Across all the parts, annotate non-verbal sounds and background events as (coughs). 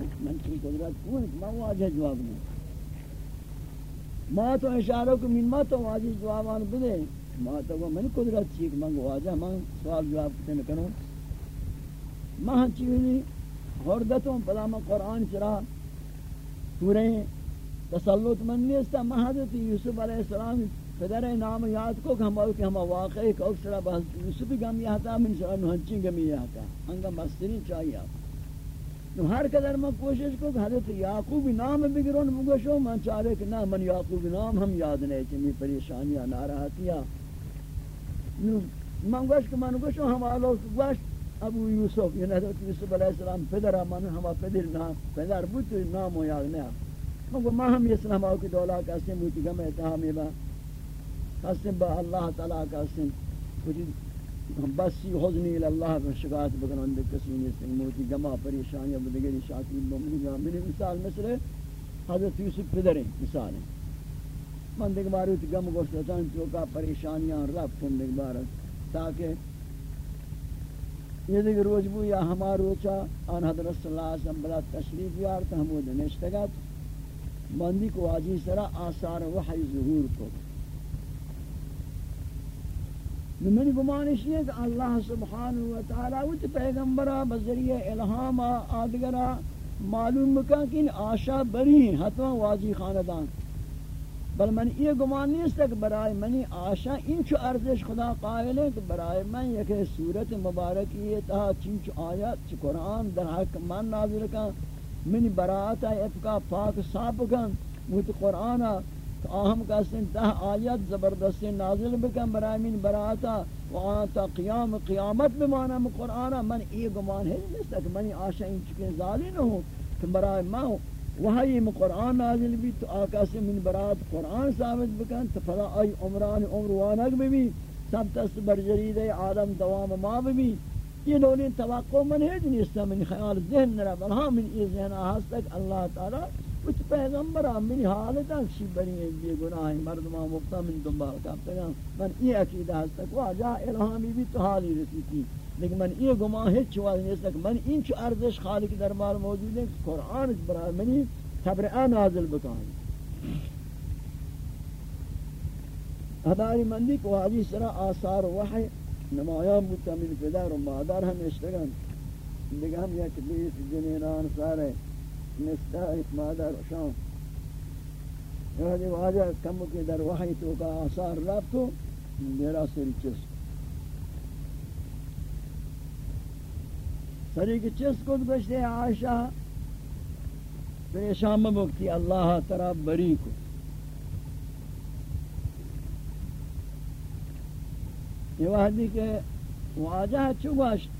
کو من کی قدرت کو میں واجہ جواب نہیں۔ ما تو اشارہ کو من ما تو واجہ جواب جوابان بدے۔ ما تو من قدرت چیک، من واجہ، من سوال جواب کتے نکنو ما ہاں ہن چیزی غردتوں پدا میں قرآن چرا۔ پورے تسلط من نیستا، ما حضرت یوسف علیہ السلام پدر نام یاد کو کہ ہم کہ ہم واقعی کو سرا بحث یوسف گم یہ تھا من سرا نہچیں گم یہ تھا انگا مستری چاہیے آپ نو ہر قدر میں کوشش کو کہ حضرت یعقوب نام بگرون مگشو من چاہے کہ نہ، من یعقوب نام، ہم یاد نہیں چمی پریشانیاں ناراحتیاں نو من گوش کہ من گوشو ہم آلو گوش ابو یوسف یعنی حضرت یوسف علیہ السلام پدر من، ہم پدر نام، پدر بود تو نام و یاد نہیں من گو ما ہم یہ سلام آو کی دولا کسی موتی گم اتحامی با قسم با اللہ تعالی کا قسم کچھ بسی حزنی اللہ پر شکایت بکنن دے کسی نے سے موتی، جمع، پریشانی بدگری شاکی بمنی جا میری مثال مثل حضرت یوسف پدر ہیں مثال ہے۔ من دیکھ بار ات گم گوشت گوشتاں جو کا پریشانیاں رب کن دیکھ بار تاکہ یہ دیکھ روز بو، یا ہمارا روچا ان حضرت صلی اللہ علیہ وسلم بلا تشریف یار، تو ہم وہ نشتگت بندی کو آجی سرا آثار وحی ظہور کو۔ من گمانش یہ کہ اللہ سبحانہ و تعالی وچ پیغمبرہ بذریعہ الہام آدگرہ معلوم بکا کہ ان آشا بری ہیں، حتما واجی خاندان۔ بل من یہ گمان نہیں ہے کہ برائے منی آشا، ان چو ارزش خدا قائل ہے کہ برائے من یک صورت مبارکی یہ تہا چنچ آیات چ قرآن در حق من نازل کا منی براعت افکا پاک صاحب کن۔ مت قرآن آہم کا سن تہ آیت زبردست نازل بکن برای من براتا و آتا قیام، قیامت بمانا من قرآن من ای گمان ہے نہیں کہ منی آشا ان چکے ظالی نہ ہوں کہ برای ما وحی من قرآن نازل بھی تو آقا سے من برات قرآن ثابت بکن. تو فلا آئی عمران عمر وانک بھی سب تست بر جرید آدم دوام ما بھی یہ دولین توقع من ہے جنیستا من خیال ذہن نرہ بلہا من ای ذہن آہست تک اللہ تعالی کچھ پیغمبر منی حالت اکشی بری ہیں بے گناہ مردمان مفتا من دنبال کا پیغام من یہ عقیدہ ہستا کہ واجہ الہامی بھی تو حالی رسی تھی لیکن من یہ گمان ہے چواز نہیں سکتا من این چو ارزش خالق دربار موجود ہے قرآن برای منی تبرعہ نازل بکانی ہداری مندی کو حاجی سرا آثار وحی نمایاں بودتا من پدر و مادر ہم اشتگن دیکھ ہم یک بیس جنینان سارے مستعف مادر شام۔ یعنی واجہ کم کے در وحی تو کا آثار رب تو میرا سری چس سری کی چس کو گشتے عائشہ۔ پریشان مبکتی اللہ تراب بری کو۔ یہ وحدی کہ واجہ چوباشت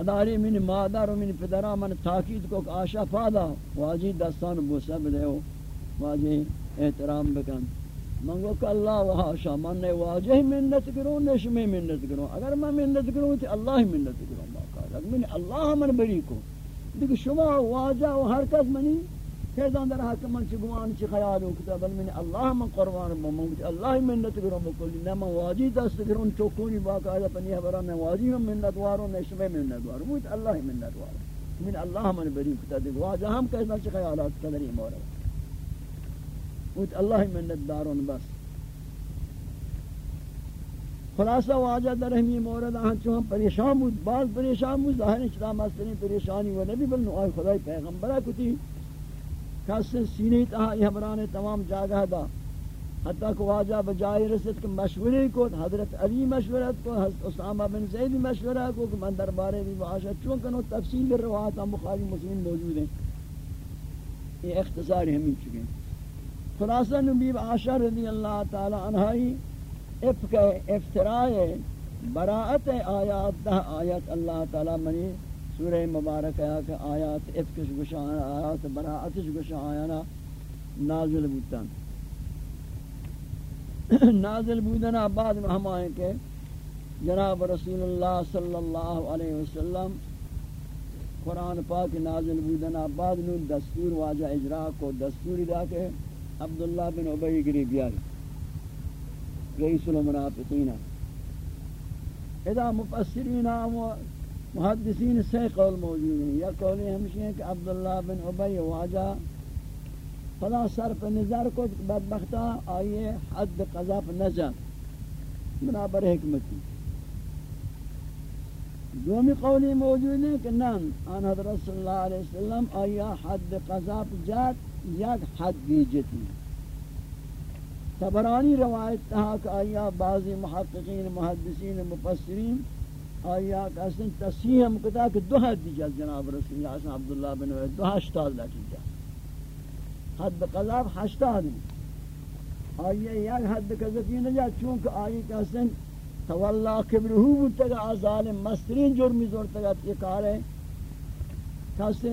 اداری من مادر و من پدرہ من تاکید کو آشا فادا واجی دستان بوسہ بدہو واجی احترام بکن۔ من گو کہ اللہ و آشا، من نے واجہ منت کروں نشمی منت کروں اگر میں منت کروں تو اللہ منت کروں باقا من اللہ من بری کو۔ دیکھ شما واجہ و ہر کس منی فیضان در حق من چی گمان چی خیال کتا بل من اللہ من قربان من اللہ منت کرو مکلی نہ من واجی دست کرون چوکونی باقا آیا پنی حبرا نہ واجی ہم منت وارو نہ شبہ منت وارو موت اللہ منت وارو من اللہ من بری کتا دیکھ واجہ ہم کہتا چی خیالات قدری مورا موت اللہ منت دارون بس خلاصہ واجہ در ہمی مورد آہاں چو ہم پریشان بود بعض پریشان بود ظاہر اسلام استنی پریشانی و نبی بل نوآئی خدای پیغمبرہ کتی کس سینی تہا یہ ہمرانے تمام جاگہ دا۔ حتیٰ کہ واجہ بجائے رسد کہ مشورے کو، حضرت علی مشورت کو، حضرت اسامہ بن زید مشورہ کو، کہ من دربارے بھی واشا چونکہ تفصیل روایت ہم بخاری مسلم موجود ہیں۔ یہ اختصار ہمیں چکے۔ ہیں خلاصہ نبی عاشر رضی اللہ تعالی عنہائی افق افترائے براعت آیات، دہ آیات اللہ تعالی منی سورہ مبارک ہے کہ آیات افکش گشان آیات براعتش گشان یعنی نازل بودتن (coughs) نازل بودنا بعد میں ہم آئیں کہ جناب رسول اللہ صلی اللہ علیہ وسلم قرآن پاک نازل بودنا بعد نو دستور واجہ اجراء کو دستور دا کہ عبداللہ بن عبی گری بیاری رئیس المنافقین۔ اذا مفسرین آمو محدثین سے قول موجود ہیں۔ یا قولی ہمشی ہیں کہ عبداللہ بن عبی واجہ، فلا صرف نظر کو بدبختہ آئیے حد قذف نجا بنابر حکمتی دومی قولی موجود ہے کہ نم آن حضرت صلی اللہ علیہ وسلم آیا حد قذف جات، یک حد دیجتی تبرانی روایت تہا کہ آیا بعضی محققین، محدثین، مفسرین آیا کہ اصلا تصحیح ہم کتا کہ دو حد دی جل جناب رسول اللہ صلی عبداللہ بن وید دو ہشتاد لکی جل حد قذاب ہشتاد آیا یک حد قذفی نجا چونکہ آئی کہ تولا کبرہو بودتگا ظالم مسترین جرمی زورتگا یہ کار ہے۔ کہ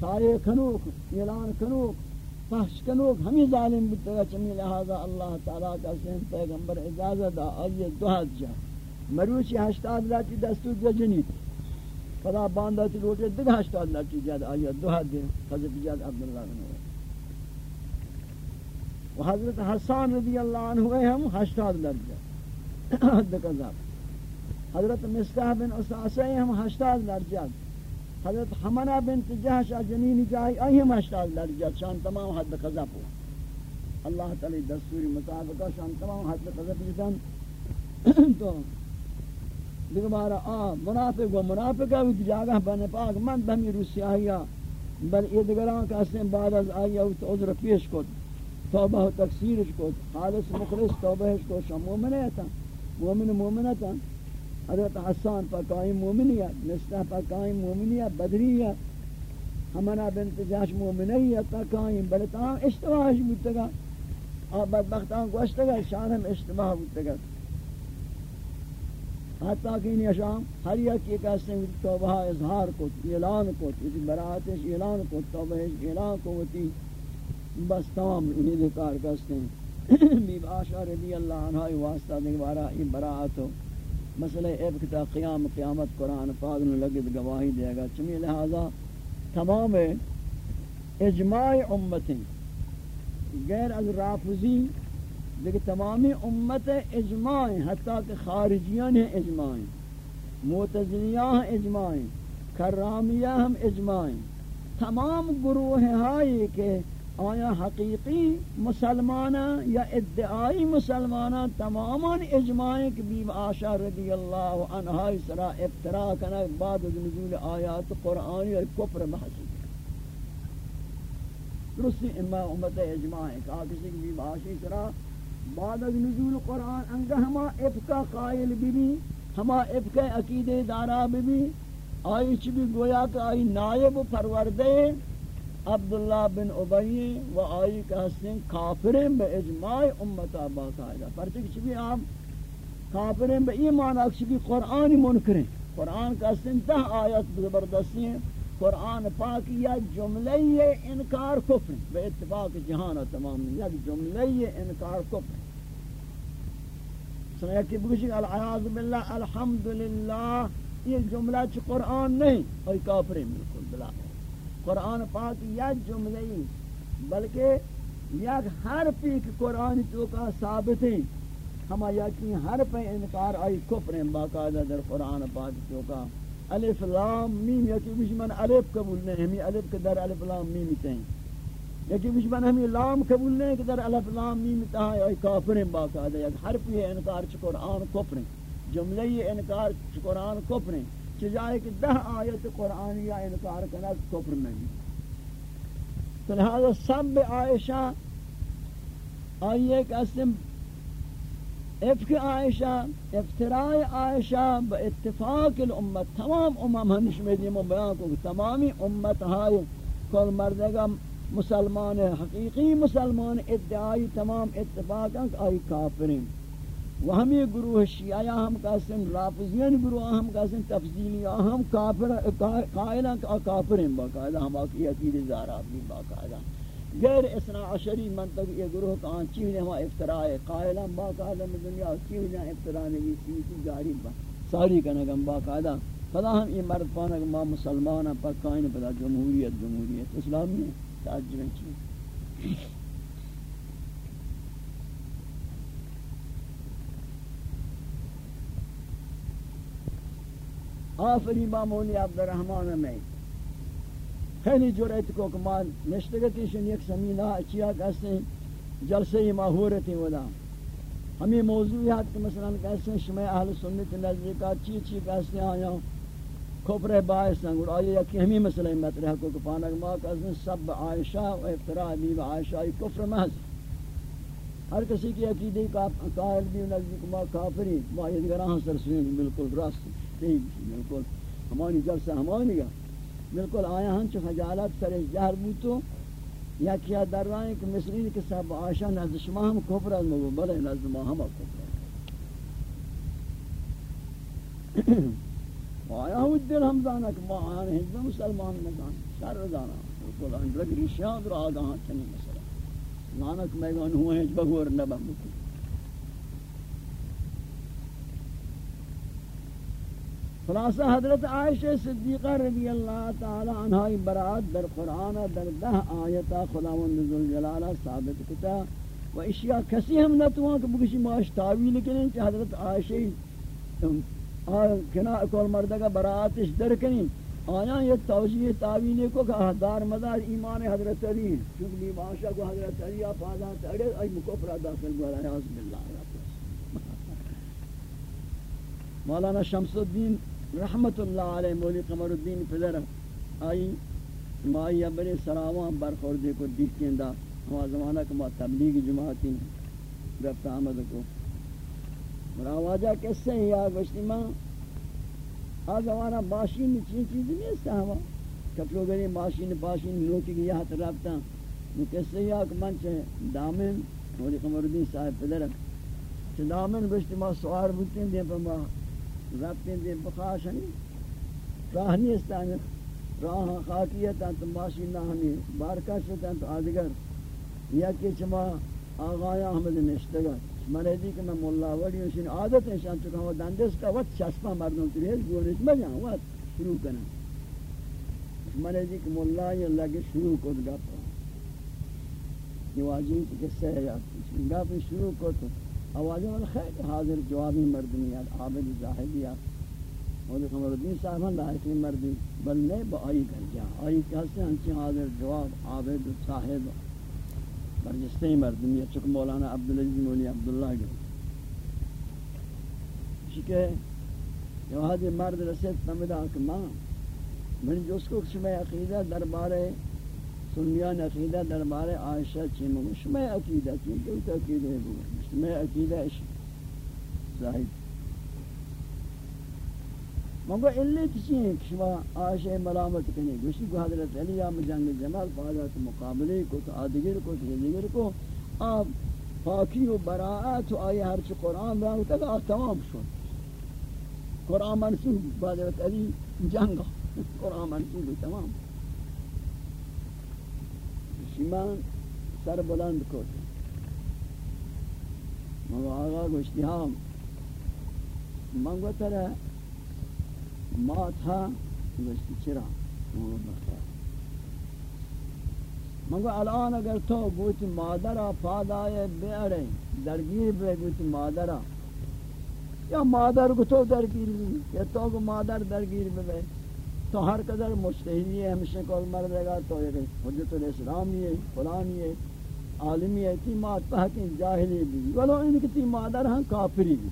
سائے کنوک، اعلان کنوک، فحش کنوک، ہمیں ظالم بودتگا چمی لہذا اللہ تعالیٰ کا اصلا پیغمبر اجازت آئیے دو حد جا۔ مروچی ہشتاد لاتی دستور دیا جنید فلا باندھا تی لوٹے دیگا ہشتاد لاتی جاد آیا. دو حد دے حضرت جاد عبداللہ بن ہوئے و حضرت حسان رضی اللہ عنہ ہوئے ہم ہشتاد لرجا حد قذاب حضرت مستح بن اساسے ہم ہشتاد لرجا حضرت حمنہ بنت جہش جنین جائی، آئی ہم ہشتاد لرجا شان تمام حد قذاب ہوا اللہ تعالی دستوری مطابقہ شان تمام حد قذاب جدن تو دیگه بارا آ منافق و منافق ہے جاگہ بن پاک، من بہمی روسی آیا بل یہ دیگران کا اسن بعد از آیا تو عذر پیش کو توبہ و تکسیر کو خالص مخلص توبہ کو شام مومن ہے تا مومن مومن تا حضرت حسان پر قائم مومن ہے مصطفی پر قائم مومن ہے بدری ہے ہمنا بنت جاش مومن ہے تا قائم، بل تا اشتباہ بوتگا آ بدبختان گوشتگا شانم اشتباہ بوتگا حتی کہ ان اشام ہر یک ایک ایسے توبہ اظہار کو اعلان کو اسی براتش اعلان کو توبہ اعلان کو ہوتی بس تمام انہیں ذکار کرتے ہیں۔ (coughs) بیب آشا رضی اللہ عنہ واسطہ دیکھ بارا یہ براعت ہو۔ مسئلہ ابکتا قیام، قیامت قرآن پاک نے لگت گواہی دے گا۔ چمی لہذا تمام اجماع امتیں، غیر از رافضی لیکن تمامی امت اجماع حتیٰ کہ خارجیان ہیں اجماع معتزلیاں ہیں اجماع کرامیہ ہم اجماع تمام گروہ ہائی کہ آیا حقیقی مسلمان یا ادعائی مسلمان تماما اجماع کہ بیب آشا رضی اللہ عنہ سرا ابترا کنا بعد نزول آیات قرآنی اور کفر محسوس درستی، اما امت اجماع ہے کہا کسی کی بیب آشی سرا بعد از نزول قرآن انگا ہما افقہ قائل بھی بھی ہما افقہ عقید دارا بھی بھی آئی چی بھی گویا کہ آئی نائب پروردے عبداللہ بن عبی و آئی کہ حسن کافریں بے اجماع امتا باقاعدہ۔ پرچک چی بھی آپ کافریں بے ایمان اکشی بھی قرآن منکریں۔ قرآن کا حسن تہ آیت زبردستی ہیں۔ قرآن پاک یا جملہ انکار کفر بے اتفاق جہان تمام یا جملہ انکار کفر سنیا کہ بگوشی العیاض باللہ، الحمدللہ، یہ جملہ چھ قرآن نہیں، اور کافر ہے بالکل بلا۔ قرآن پاک یا جملہ بلکہ یک حرفی کہ قرآن تو کا ثابت ہے ہما یقین حرف انکار آئی کفر ہیں، باقاعدہ در قرآن پاک تو کا۔ الف لام میم، یکی بیش من الف قبول نہیں ہمیں الف کے در الف لام میم تہیں یکی بیش من ہمیں لام قبول نہیں کہ در الف لام میم تہا ای کافر ہیں باقاعدہ یک حرف یہ انکار چھ قرآن کفر ہیں۔ جملہ یہ انکار چھ قرآن کفر ہیں۔ چجائے کہ دہ آیت قرآن یا انکار کرنا کفر نہیں تو لہذا سب عائشہ، آئیے کہ اسم افک عائشہ، افتراء عائشہ، با اتفاق الامت، تمام امم ہنش میں دیم و بیان کو تمامی امت ہائی کل مردگا مسلمان، حقیقی مسلمان، ادعائی تمام اتفاق آئی کافرین۔ و ہمی گروہ شیعہ ہم کہتے رافضین گروہ ہم کہتے تفضیلی ہم کافر قائلہ کافرین، باقاعدہ ہم آکی عقید زارہ بھی باقاعدہ۔ غیر اسنا عشری منطق یہ گروہ کا آن چیز ہوا افتراء قائلہ، باقاعدہ میں دنیا چیز افتراء نبی سیسی جاری با ساری کنگم باقاعدہ۔ فلا ہم یہ مرد پانک ما مسلمان ہیں، پر قائن پدا جمہوریت جمہوریت اسلامی ہے تعجب چیز آفری با مولی عبدالرحمن میں خیلی جرأت کو کمال نشتگتی شن یک سمینہ اچیا کہتے ہیں جلسے ہی ماہورتی ودا. ہمیں موضوعات کہ مثلا کہتے ہیں شمع اہل سنت نزدیکا چی چی کہتے ہیں آیا کفر باعث ہیں اور آیا یکی ہمیں مسئلہ مطرح کو کپانک ما کہتے ہیں سب عائشہ و افتراء بیو عائشہ کفر محض ہر کسی کی عقیدے قائل بھی نزدیک ما کافری، ما یہ دیگر آہاں سرسوین بالکل راست. بالکل. ہمانی جلسہ ہمانی گا. بالکل آیا ہن چ خجالت سر زہر بو تو؟ یا کیا دروائیں کہ مصری کے سب آشا نزد شما ہم کفر از نو بلے نزد ما ہم کفر (coughs) آیا ہو دل ہم دانا کہ ما آن ہند مسلمان نہ شر دانا بالکل ان لگ رشاد را آگاہ چنی مسلمان نانک میں گن ہوئے بغور نہ بم خلاصہ حضرت عائشہ صدیقہ رضی اللہ تعالی عنہ برات در قرآن در دہ آیتا خداوند ذوالجلالہ ثابت کتا و اشیاء کسی ہم نتوان کہ بکشی معاش تعویل کریں کہ حضرت عائشہ کنا اکول مردگا براتش در کریں آیا یہ توجیہ تعویل کو کہ دار مدار ایمان حضرت علی چونکہ معاشہ کو حضرت علی فاضا تڑے ای مکفرہ داخل گوارا ہے عزب اللہ مولانا شمس الدین رحمت اللہ علیہ مولی قمر الدین پدر، آئی مائی ابر سراوان برخوردے کو دیکھیں دا، ہما زمانہ کما تبلیغ جماعتی گفت آمد کو۔ مراواجہ کسے ہیں یا گوشتی ماں؟ آ زمانہ ماشین چین چیز نہیں اس ہوا کپلو گری ماشین پاشین لوکی کی یہاں رابطہ۔ نو کسے یا کہ من چھے دامن مولی قمر الدین صاحب پدر۔ چھے دامن گوشتی ماں سوار بوتیں دیں پر ماں رفتیں دے بخاشنی راہ نہیں استانی راہ خاکیتا تو ماشی نہ ہمیں۔ بارکا شتا تو آدگر یا کہ چما آغایا احمد نشتگا۔ مرے دی کہ میں مولا وڑی ہوں عادت ہے شان چکا ہوا دندس کا وقت چسپا مردوں تو ریز گونش میں جاؤں۔ وقت شروع کرنا۔ مرے دی کہ مولا یہ لگے شروع کو گا پا یہ واجب کہ کسے ہے یا گا پہ شروع کو تو۔ آوازیں والا خیر حاضر جوابی مردمیات عابد زاہدیات مولی خمر الدین صاحبان لائقی مردی، بل نہیں با آئی کر جا۔ آئی کہتے ہیں ہنچی حاضر؟ جواب عابد صاحب۔ برجستے مردمیات چکہ مولانا عبدالعزیز مولی عبداللہ گئے۔ چکہ یہ حاضر مرد رسید پمدہ کہ ماں من جو اس کو شمع عقیدہ دربارے سنیان عقیدہ دربار عائشہ چیم شمع عقیدہ چیم تو عقیدہ ہے بگو شمع عقیدہ ظاہر۔ مگو اللہ کسی ہیں کہ شما عائشہ ملامت کرنے گوشی کو حضرت علیہ جنگ جمال فاضات مقابلے کو، تو آدگر کو، تو دیگر کو، آپ پاکی و براعت و آئی ہرچ قرآن رہا تک آ تمام شد۔ قرآن منصوب، حضرت علی جنگا قرآن منصوب تمام۔ ایمان سر بلند کو مگو آقا گوشتی ہاں منگو ترہ ما تھا گوشتی چرا؟ مگو بخیر مگو الان اگر تو گوشتی مادرہ پادائے بیارے درگیر بے گوشتی مادرہ یا مادر کو تو درگیر بھی یا تو کو مادر درگیر بے تو ہر قدر مجتہدی ہے، ہمیشہ کول مر دے گا تو یہ حجت الاسلامی ہے، فلانی ہے، عالمی ہے تی مات پہکیں جاہلی بھی۔ ولو ان کی تی مادر ہاں کافری بھی۔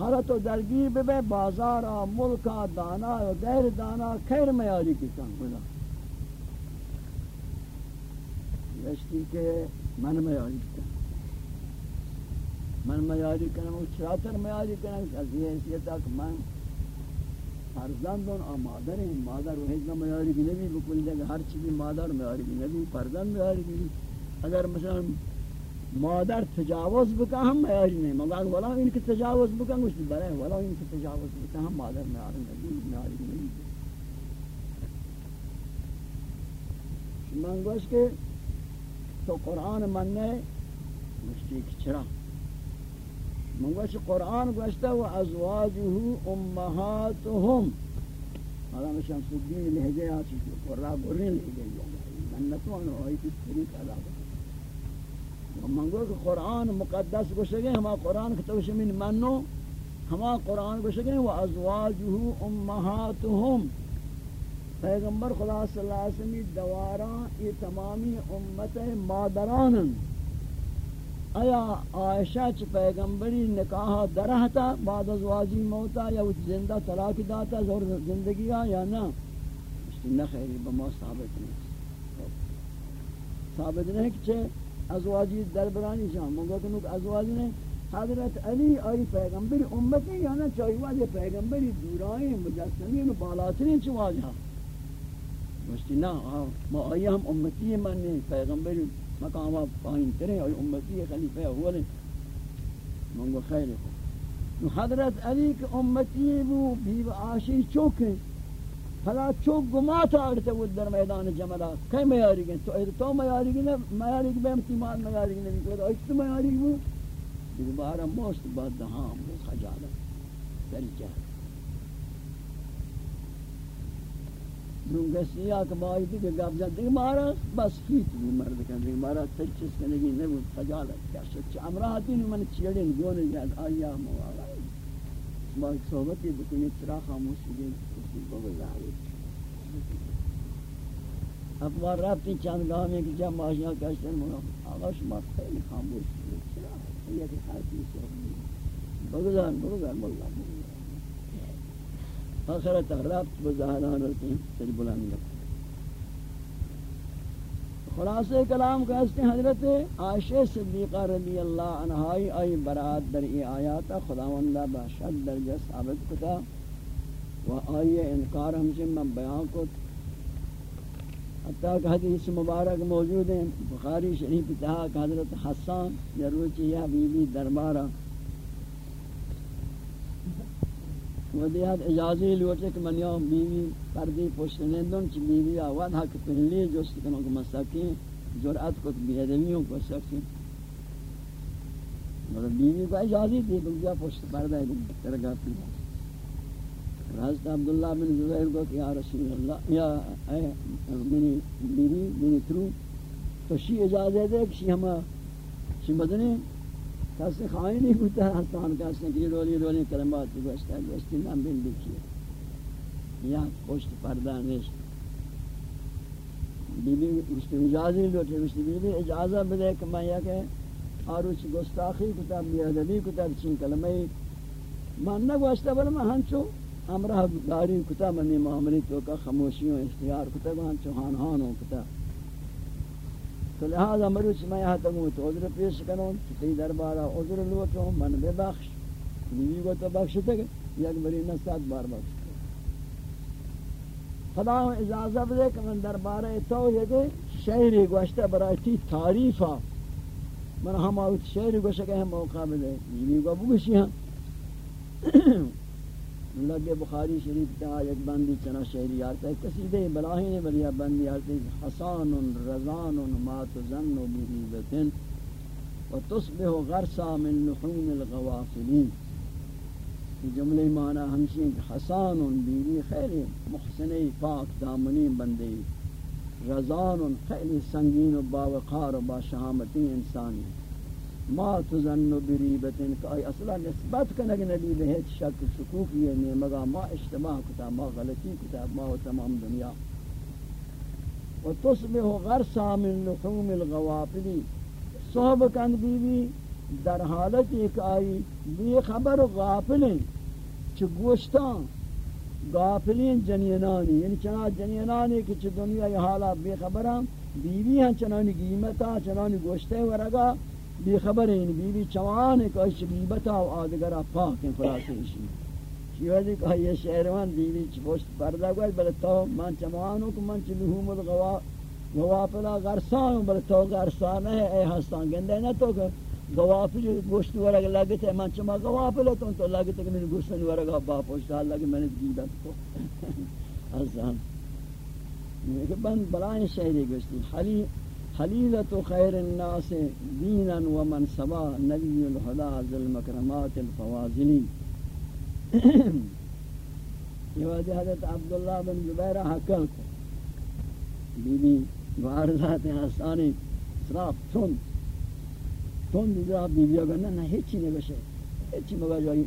ہر تو درگیر بے بازارا ملکا دانا و غیر دانا، خیر میاری کی کام بلا رشتی کے من میاری کی من میاری کرنا وہ چراتر میاری کرنا از یہ حیثیت تک من فرزندان آ مادر ہیں۔ مادر و ہجنہ میاری بھی نبی بکل جگہ ہر چیزی مادر میاری بھی نبی فرزند میاری بھی اگر مثلا مادر تجاوز بکا، ہم میاری نہیں، مگر ولا ان کی تجاوز بکا مجھتی برای ولا ان کی تجاوز بکا، ہم مادر میاری نبی میاری بھی نبی من گوش کہ تو قرآن من مننے مجھتی چرا۔ منگوش قرآن گوشتا و ازواجه امهاتهم. حالا میں شمس الدین لہجے آتی قرآن برین لہجے من نتوان آئی کی طریق ادا کرتا منگو کہ قرآن مقدس گوشتا گئے ہما قرآن کتوش من منو ہما قرآن کو شکیں وہ ازواجہ امہاتہم پیغمبر خدا صلی اللہ علیہ وسلم دواران یہ تمامی امت مادرانن. آیا عائشہ چ پیغمبری نکاح درہتا بعد از واجی موتا، یا وہ زندہ طلاق داتا زور زندگی آ یا نہ نہ خیری بما ثابت نہیں. ثابت نہیں کہ ازواجی دربرانی جان. مگا کنو کہ ازواجی نے حضرت علی آئی پیغمبری امتی یا نہ چاہیے واجہ پیغمبری دورائیں مجسمین بالاترین چھ واجہ مشتی نا ما آئی ہم امتی منی پیغمبری مقام پائین ترے اور امتی خلیفہ اول منگو خیر کو حضرت علی کے امتی وہ بیو آشی چوکیں فلا چوک گماتا آرتے وہ در میدان جملہ۔ کئی میاری گئے؟ تو اید تو میاری گئے میاری گئے امتیمان میاری گئے، نبی کو تو میاری گئے دوبارہ موست بعد دہام وہ خجالت۔ در جہر نونگسیا کہ بائی تھی کہ گاب جان دیکھ مارا بس ہیت بھی مرد کن دیکھ مارا تل چیز کنگی نبود خجالت کیا شد چا امراحتی نو من چیڑین گونے جاد آیا موارا با ایک صحبتی بکنی ترا خاموش بگین کسی کو بزاری اب مار رابطی چند گاہ میں کہ جب ماشیاں کشتن مولا آقا شما خیلی خاموش بگین چرا یہ کہ ہر چیز صحبتی بگزار بگزار مولا بگزار آخرت ربط بظاہران رکھیں تجھ بلند لکھیں خلاصہ کلام کہتے ہیں حضرت عائشہ صدیقہ رضی اللہ عنہائی آئی برات در ای آیاتا خداوندہ باشد درجہ ثابت کتا۔ و آئی انکار ہمشہ من بیان کت۔ حتیٰ کہ حدیث مبارک موجود ہیں، بخاری شریف تہا کہ حضرت حسان، یا روچی یا بی بی دربارہ۔ ودیات اجازی لوٹے کہ من یوم بیوی پردی پوشت نیندن چی بیوی آواد حق پہلی جوست کنو کہ مساکین جرعت کو بی ادمیوں کو سکتی مگر بیوی کو اجازی دی کہ جا پوشت پردہ ہے ترگا پی حضرت عبداللہ بن زبیر کو کہ یا رسول اللہ یا اے منی بیوی منی ترو تو شی اجازت دے کہ شی ہما شی مدنی کسی خواهی نہیں ہوتا ہے حسان کسی کہ یہ رولی رولی کلمات گوشتا ہے گوشتی نام بین لکھی یا پشت پردہ نشت بی بی مشتی اجازی لوٹے مشتی بی بی اجازہ بدے کہ میں یہ کہ آروچ گستاخی کتا بیادبی کتا چین کلمہی من نگوشتا بل میں ہنچو امرہ داری کتا منی معاملی تو کا خموشیوں اختیار کتا ہنچو ہان ہانوں کتا تو لہذا مروچ میں یہاں تک ہوں تو عذر پیش کروں تی دربارہ عذر لوٹوں من بے بخش بیوی کو تو بخشتے گئے، یک بری نسات بار بخش. خدا ہم اجازت دے کہ من دربارہ تو یہ کہ شہری گوشتہ برای تی تعریفہ من ہم آوت شہری گوشتہ کہ ہم موقع بدے. بیوی کو بگشی ہاں. ہم لگے بخاری شریف کا ایک بندی چنا شہری آتا ہے۔ قصیدہ بلاہی نے بلیا بندی آتا ہے۔ حسان رضان ما تزن بریبتن و تصبح غرصا من لحوم الغوافلین۔ یہ جملے معنی ہمشین حسان بیوی خیلی محسنی پاک دامنی بندی رضان خیلی سنگین و باوقار و باشہامتی انسانی ما تظن بریبتن کہ ای اصلا نسبت کنگ نبی بہت شک شکوک یہ نہیں مگا ما اشتباہ کتا ما غلطی کتا ما و تمام دنیا. و تصبح غرصا من لحوم الغوافلی صحب کند بی بی در حالت ایک آئی بی خبر غافلیں چھ گوشتان. غافلین جنینانی یعنی چنا جنینانی کہ چھ دنیا یہ حالا بے خبران، بیوی ہیں چنانی قیمتا، چنانی گوشتے ورگا بی خبر این بی بی چوان ہے کہ اس بیبتا و آدگرہ پاک ہیں خلاصے اسی شیوہ کہ یہ شہروان بی بی چپوشت پردہ گوئے بلے تو من چمانوں کو من چلوہم الغوا گوافلا غرسان ہوں بلے تو غرسان ہے اے ہستان گندے نہ تو کہ گوافل گوشت ورگ لگتے ہیں من چما گوافل تو تو لگتے کہ میری گوشتن ورگ با پوشت حال لگے میں نے دیدت کو (laughs) ہستان بند بلائیں شہری گوشتی حلی حلیلت خیر الناس دینا و منصبا نبی الہدا ذی المکرمات الفواضلی یہ وجہ حضرت عبداللہ بن زبیرہ حکل کو بی بی وارزات حسانی صراف تون تون دیدہ بی بی اگر نہ ہیچی نہیں بشے ہیچی مگا جائی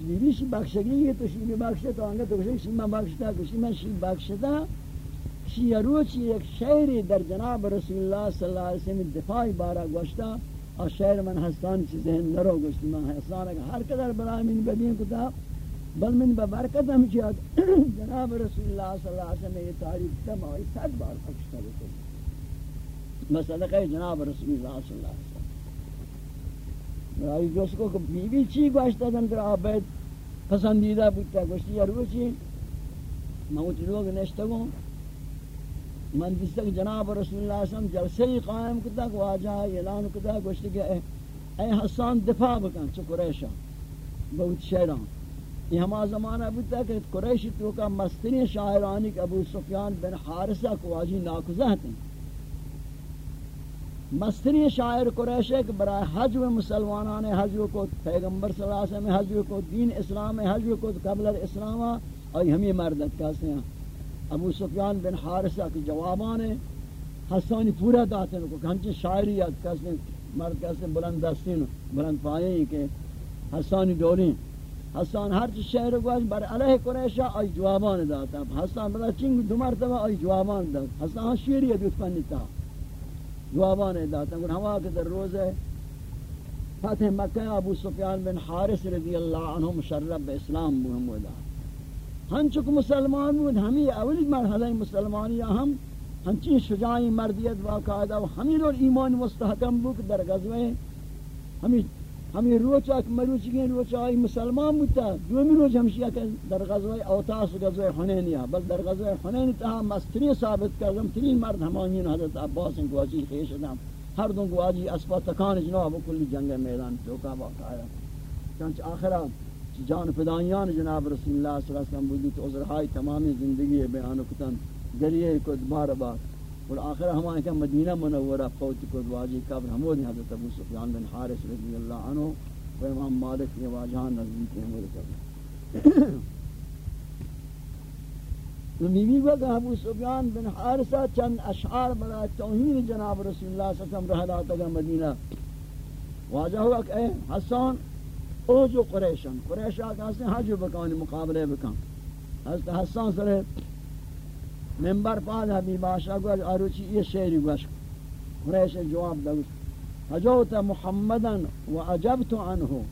بیوی شی بخشگی ہے تو شی بھی بخشتا، تو آنگا تو کشی میں بخشتا، کشی میں شی بخشتا. شی روچی ایک شعر در جناب رسول اللہ صلی اللہ علیہ وسلم دفاعی بارا گوشتا اور شعر من حسان چی ذہن نرو گوشتی من حسان اگر ہر قدر برای من بدین کتا، بل من ببرکت ہم چیاد (clears throat) جناب رسول اللہ صلی اللہ علیہ وسلم یہ تعریف تمہاری صد بار بخشتا بکل مسئلہ جناب رسول اللہ صلی اللہ علیہ وسلم۔ رائی جس کو بی بی چی گوشتا دن در آبید پسندیدہ بودتا گوشتی یا رو چی موت لوگ نشتا گو من دیستا کہ جناب رسول اللہ صلی اللہ علیہ وسلم جلسے قائم کتا کہ واجہ اعلان کتا گوشتی کہ اے حسان، دفاع بکن چو قریشا ہاں۔ بہت شہران ہاں۔ یہ ہما زمانہ بودتا کہ قریشی تو کا مستنی شاعرانی کہ ابو سفیان بن حارسہ کو واجی ناکزہ ہیں۔ مستری شاعر قریش ہے کہ برای حج و مسلمانان حج کو پیغمبر صلی اللہ علیہ وسلم حج کو دین اسلام حج کو قبل الاسلام ہاں، اور ہمیں مردت کہتے ہیں۔ ابو سفیان بن حارثہ کے جوابان ہیں حسانی پورا داتے ہیں کہ ہمچہ شاعری کہتے ہیں مرد کہتے ہیں، بلند دستین بلند پائیں کہ حسانی دوریں حسان ہر چیز شہر کو بر علیہ قریشہ آئی جوابان داتا حسان بلا چنگ دو مرتبہ آئی جوابان داتا حسان شیری ہے دوت پنیتا جوابان داتا گوڑ ہوا کہ در روز ہے۔ فتح مکہ ابو سفیان بن حارس رضی اللہ عنہ مشرب اسلام محمد ہنچک مسلمان بود ہمی اول مرحله مسلمانی ہم هنچین شجاعی مردیت واقعہ و ہمی رو ایمان مستحکم بود در غزوه ہمی ہمی روچ اک مروچ گین روچ آئی مسلمان بودتا دومی روچ ہمشی اک در غزوه اوتاس و غزوه حنینیا بل در غزوه حنین تا ہم مستری ثابت کردم تری مرد همانین حضرت عباس گوازی خیشدم هر دو گواجی اسفا تکان جناب کلی جنگ میدان توکا واقعہ۔ چنچ آخرہ جان فدائیان جناب رسول اللہ صلی اللہ علیہ وسلم بودی تو عذرہائی تمامی زندگی بیان کتن، گریہ کد بار بار۔ اور آخر ہمارے کہ مدینہ منورہ فوت کو واجی قبر ہمود حضرت ابو سفیان بن حارث رضی اللہ عنہ و امام مالک کے واجہان نزدیک ہیں ملک قبر تو بیوی کو کہ ابو سفیان بن حارثہ چند اشعار بلا توہین جناب رسول اللہ صلی اللہ علیہ وسلم رہا تھا مدینہ۔ واجہ ہوا کہ اے حسان او جو قریشن قریشہ کہتے ہیں ہاں جی حج بکانی جی مقابلے بکان حضرت حسان سرے منبر پاد حبیب آشا گوش آروچی، یہ شعری گوش قریش جواب دا گوش حجوت محمدا و عجبت عنه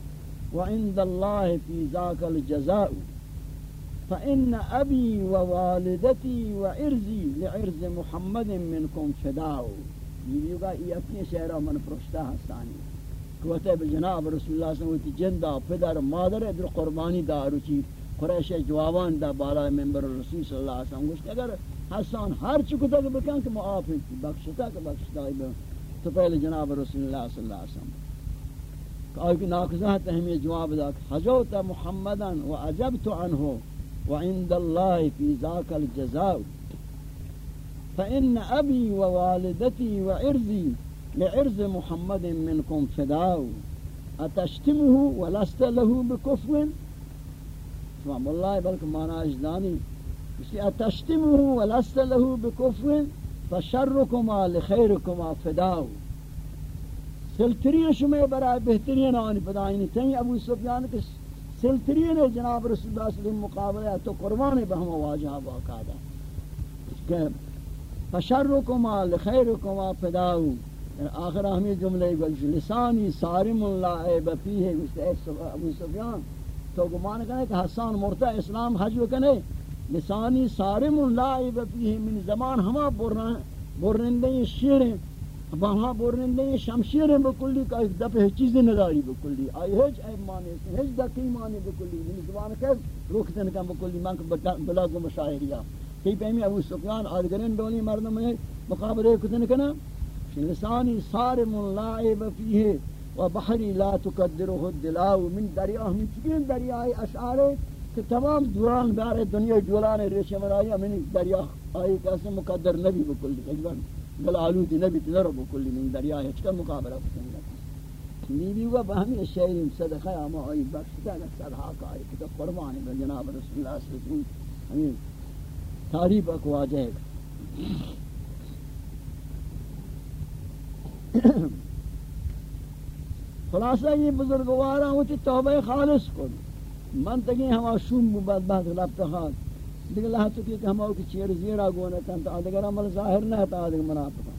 و عند الله في ذاك الجزاء۔ فإن أبي ووالدتي وعرزي لعرز محمد منكم فداء۔ یہ گا یہ اپنی شعرہ من پرشتہ ہستانی۔ کہ بجناب رسول اللہ صلی اللہ علیہ وسلم جندہ پدر، مادر ادر قربانی دا روچی قریش جوابان دا بالا منبر رسول صلی اللہ علیہ وسلم. گوشت اگر حسان ہر چکو تک بکن کہ معاف ہے، بخشتا کہ بخشتا ہے، تو پہلے جناب رسول اللہ صلی اللہ علیہ وسلم. کہ آئی کہ ناکزہ تہمی جواب دا حجوت محمدا و عجبت عنہ وعند الله في ذاك الجزاء. فإن أبي ووالدتي وعرضي لعرض محمد منكم فداء. أتشتمه ولست له بكفر فهم الله بلك مانا اجداني اسی أتشتمه ولست له بکفر فشرکما لخیرکما فداو سلطرین شما برای بہترین آنی پدائنی تین ابو سفیان کے سلطرین جناب رسول اللہ صلی اللہ علیہ مقابلہ تو قربان بہم واجہ باقاعدہ. کہ فشرکما لخیرکما فداو یعنی آخر ہمیں جملے گلش لسانی سارم اللہ عیب فیہ ابو سفیان۔ تو گمان کرنے کہ حسان مرتا اسلام حج کنے لسانی سارم لائب فیہ، من زمان ہما برنندے شیریں وہاں برنندے شمشیریں بکلی کا ایک دفعہ چیزیں نداری بکلی۔ آئی ہج ایب مانے سے ہج دکی مانے بکلی۔ یعنی من زمان کہ روکتن کا بکلی مانک بلاغ و مشاہریہ کئی پہمی ابو سفیان آدگرین دولی مردم مقابلے کتن کنا لسانی سارم لائب فیہ و بحری لا تقدرہ الدلاو. من دریا من چکین دریائی اشعارے کہ تمام دوران بار دنیا جولان ریشم رائی من دریا آئی کیسے مقدر نبی بکلی. اجبان بل آلودی نبی تنر بکلی من دریا ہے چکا مقابلہ کتن گا نیبی ہوا بہمی شہری صدقہ اما آئی بخشتا صدحا کا آئی کتب قربانی بجناب رسول اللہ صلی اللہ علیہ وسلم ہمیں تاریب اکوا جائے (coughs) خلاصہ یہ بزرگوارا ہوتی توبہ خالص کو من تگی ہما شوم بو بعد بعد لفت خان دیگر لہا تو کہ ہما کی چیر زیرا گونا تن تو دیگر عمل ظاہر نہ تا دیگر منافقہ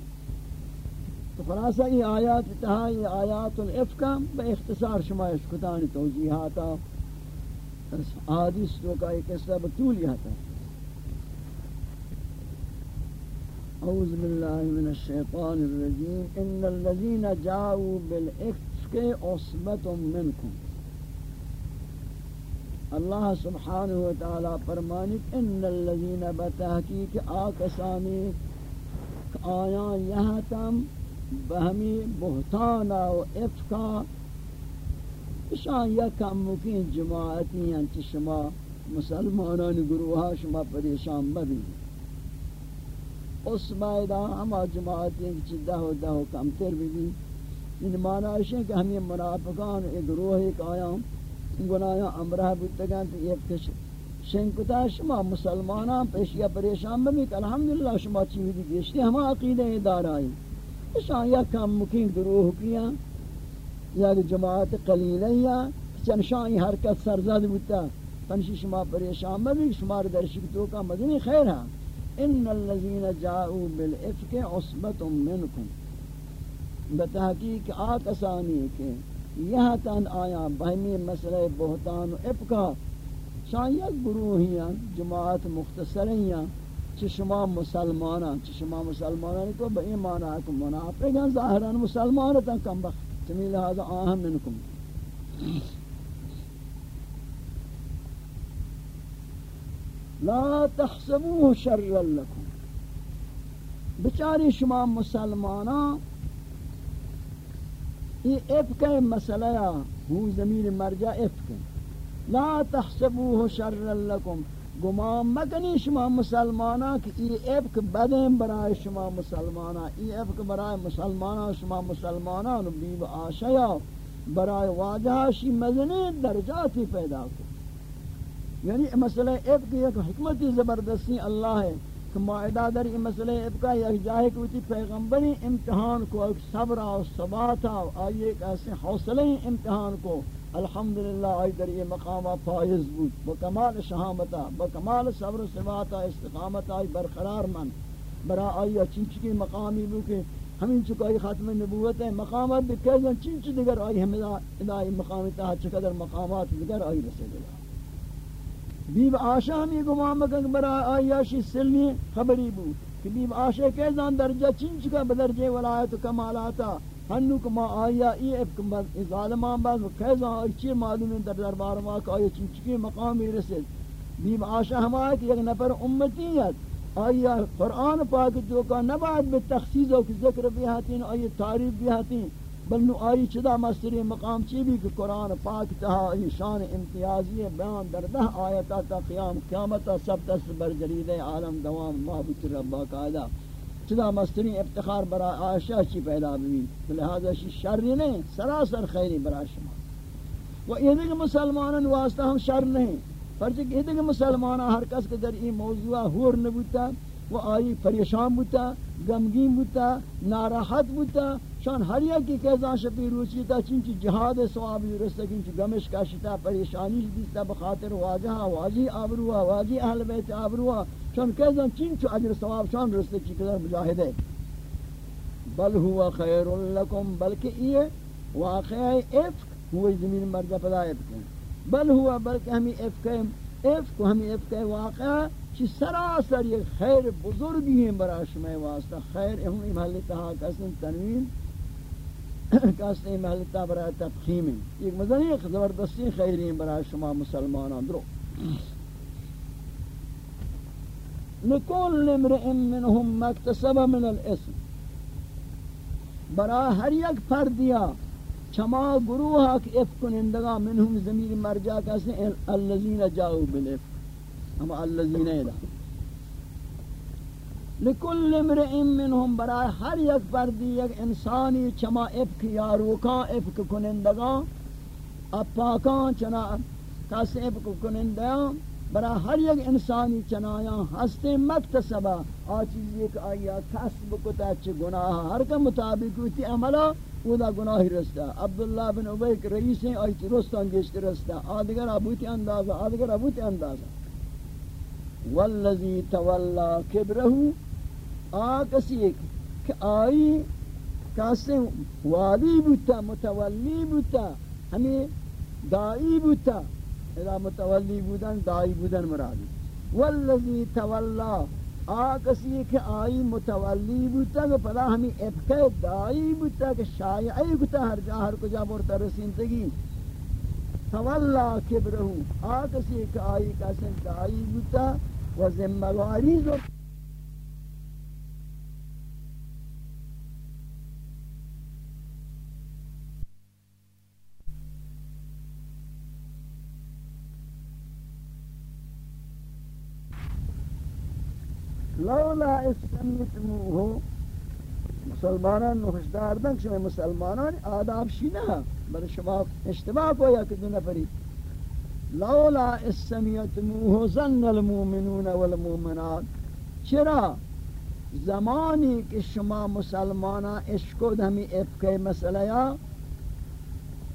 تو خلاصہ یہ آیات تہا یہ آیات الافکا بے اختصار شما اشکتان توضیحاتا. حدیث تو کا ایک قصہ بطول یہ تھا اعوذ باللہ من الشیطان الرجیم، ان الذين جاءوا بالافك عصبه منكم اللہ سبحانہ وتعالی فرمانت ان الذين بتحقیق آکسانی، آیا یہاں تم بہمی بہتانا و افکا شان یا کم مکین جماعتی ہیں چی شما مسلمانان گروہا شما پریشان مبی اس بائدہ ہما جماعتی ہیں چی دہو دہو کم تر بھی۔ ان معنی ہے کہ ہمیں منافقان ایک گروہ ایک آیا گنایا امرہ بودتگان تو یہ کش شنکتا شما مسلمانان پیشیا پریشان بمی کہ الحمدللہ شما چیزی گیشتی، ہما عقیدہ دار آئی شان یا کم مکین گروہ کیا یا جماعت قلیلہ یا چن شان حرکت سرزد بودتا۔ پنشی شما پریشان مبی شما در شکتو کا مدنی خیر ہے ان الذين جاءوا بالافك عصبه منكم بتحقیق آکسانی کے یہاں تن آیا بہمی مسئلہ بہتان و افکا شان یک گروہیاں، جماعت مختصریاں چشما مسلمانا چشما مسلمانا کو بہ ایمان ہے منافق ہیں ظاہرا مسلمان تا کم بخت چمی لہذا آہم منکم۔ لا تحسبوه شر لکم بچاری شما مسلمانا، یہ افق مسئلہ ہوں زمین مرجع افق لا تحسبوه شر لکم گمان مکنی شما مسلمانا کہ یہ افق بدن برای شما مسلمانا. یہ افق برای مسلمانا، شما مسلمانا بیب آشیا برای واجہ شی مزنی درجاتی پیدا کو یعنی مسئلہ افق ایک حکمتی زبردستی اللہ ہے کہ معاہدہ در یہ مسئلہ افقہ یک جاہے کہ پیغمبری امتحان کو، ایک صبر و ثبات آئی ایک ایسے حوصلہ امتحان کو۔ الحمدللہ، آئی در یہ مقامہ فائز بود۔ بکمال شہامتا بکمال صبر و ثباتا استقامت آئی برقرار من۔ برا آئی چنچکی مقامی بو کہ ہمیں چکائی ختم نبوت ہے۔ مقامات بھی کہزن چنچ دیگر آئی، ہمیں ادائی مقامی تاہا چقدر مقامات دیگر آئی رسے دیگر بیب آشا ہمیں گمان مکن برا آئی آشی سلمی خبری بود. کہ بیب آشا کہزن درجہ چنچ کا بدرجہ ولایت و کمالاتا. ہنو کما آیا ای افکم بعد ظالمان بز بعد کیسا آئی چی معلوم در دربار ما کہ آیا چنچکی مقامی رسید بیم آشا ہم آیا کہ یک نفر امتیت آیا قرآن پاک جو کا نبعد بتخصیص و ذکر بھی ہاتین آیا تعریف بھی ہاتین بل نو آئی چدا مستری مقام چی بھی کہ قرآن پاک تہا شان امتیازی بیان در دہ آیتا تا قیام قیامتا سب دست بر جرید عالم دوام محبوط ربا قائدہ چدا مستری افتخار برا عائشہ چی پیدا بھی لہذا شی شر نہیں سراسر خیری برا شما و یہ دیکھ مسلمانان واسطہ ہم شر نہیں پرچہ یہ دیکھ مسلمانان ہر کس کے در این موضوع ہور نبوتا و آئی پریشان بوتا، غمگین بوتا، ناراحت بوتا شان ہر یک کی کہزان شپی روچی تا چنچی جہاد سوابی رستا چنچی گمش کاشتا پریشانی دیتا بخاطر واجہا واجی آبروا واجی اہل بیت آبروا شان کہزان چنچو عجر سواب شان رستا چی قدر مجاہد ہے بل ہوا خیر لکم بلکہ یہ واقعہ افق ہوئی زمین مرجع پدا افق. ہے بل ہوا بلکہ ہمیں افق ہے افق ہمیں افق ہے واقعہ چی سراسر یک خیر بزرگی ہیں برا شما واسطہ خیر اہم محلتہ کسن تنوین. کاستے محلتا برای تفخیم ایک مزنی ایک زبردستی خیری برای شما مسلمانان، درو۔ لکل امرئ منهم مکتسب من الاسم۔ برای ہر یک فردیا چما گروہ کے اف کنندگا منهم زمین مرجع کاستے الذین جاؤ بالافک ہم الذین الہ لکل امرئ منهم برای ہر یک فردی، یک انسانی چما افک یاروکا، افک کنندگان اپاکان چنا کس افک کنندگان برای ہر یک انسانی چنایاں ہستے مکتسبہ آ چیز ایک آیا کسب کتا چھ گناہ، ہر کا مطابق ہوتی عملہ خدا گناہی رستا۔ عبداللہ بن عبی کے رئیس ہیں، آئی رستان گشت رستا۔ آدگر ابوتی اندازہ، آدگر ابوتی اندازہ۔ والذی تولا کبرہو آکسی ایک کہ آئی کاسے والی بوتا، متولی بوتا، ہمیں دائی بوتا، اذا متولی بودن، دائی بودن مرادی۔ والذی تولا آکسی کہ آئی متولی بوتا، کہ پدا ہمیں افکے دائی بوتا، کہ شایعی کتا ہر جا ہر کجا بورتا رسینتگی تولا کبرہو آکسی کہ آئی کاسے دائی بوتا، و ذمہ زو لولا استمیتموه مسلمانان نخشدار دن شما مسلمانان آداب شی بل شما اشتباه کو یا که دو نفری. لولا استمیتموه ظن المؤمنون والمؤمنات. چرا؟ زمانی که شما مسلمانان اشکود ہمی افکه مسئله یا؟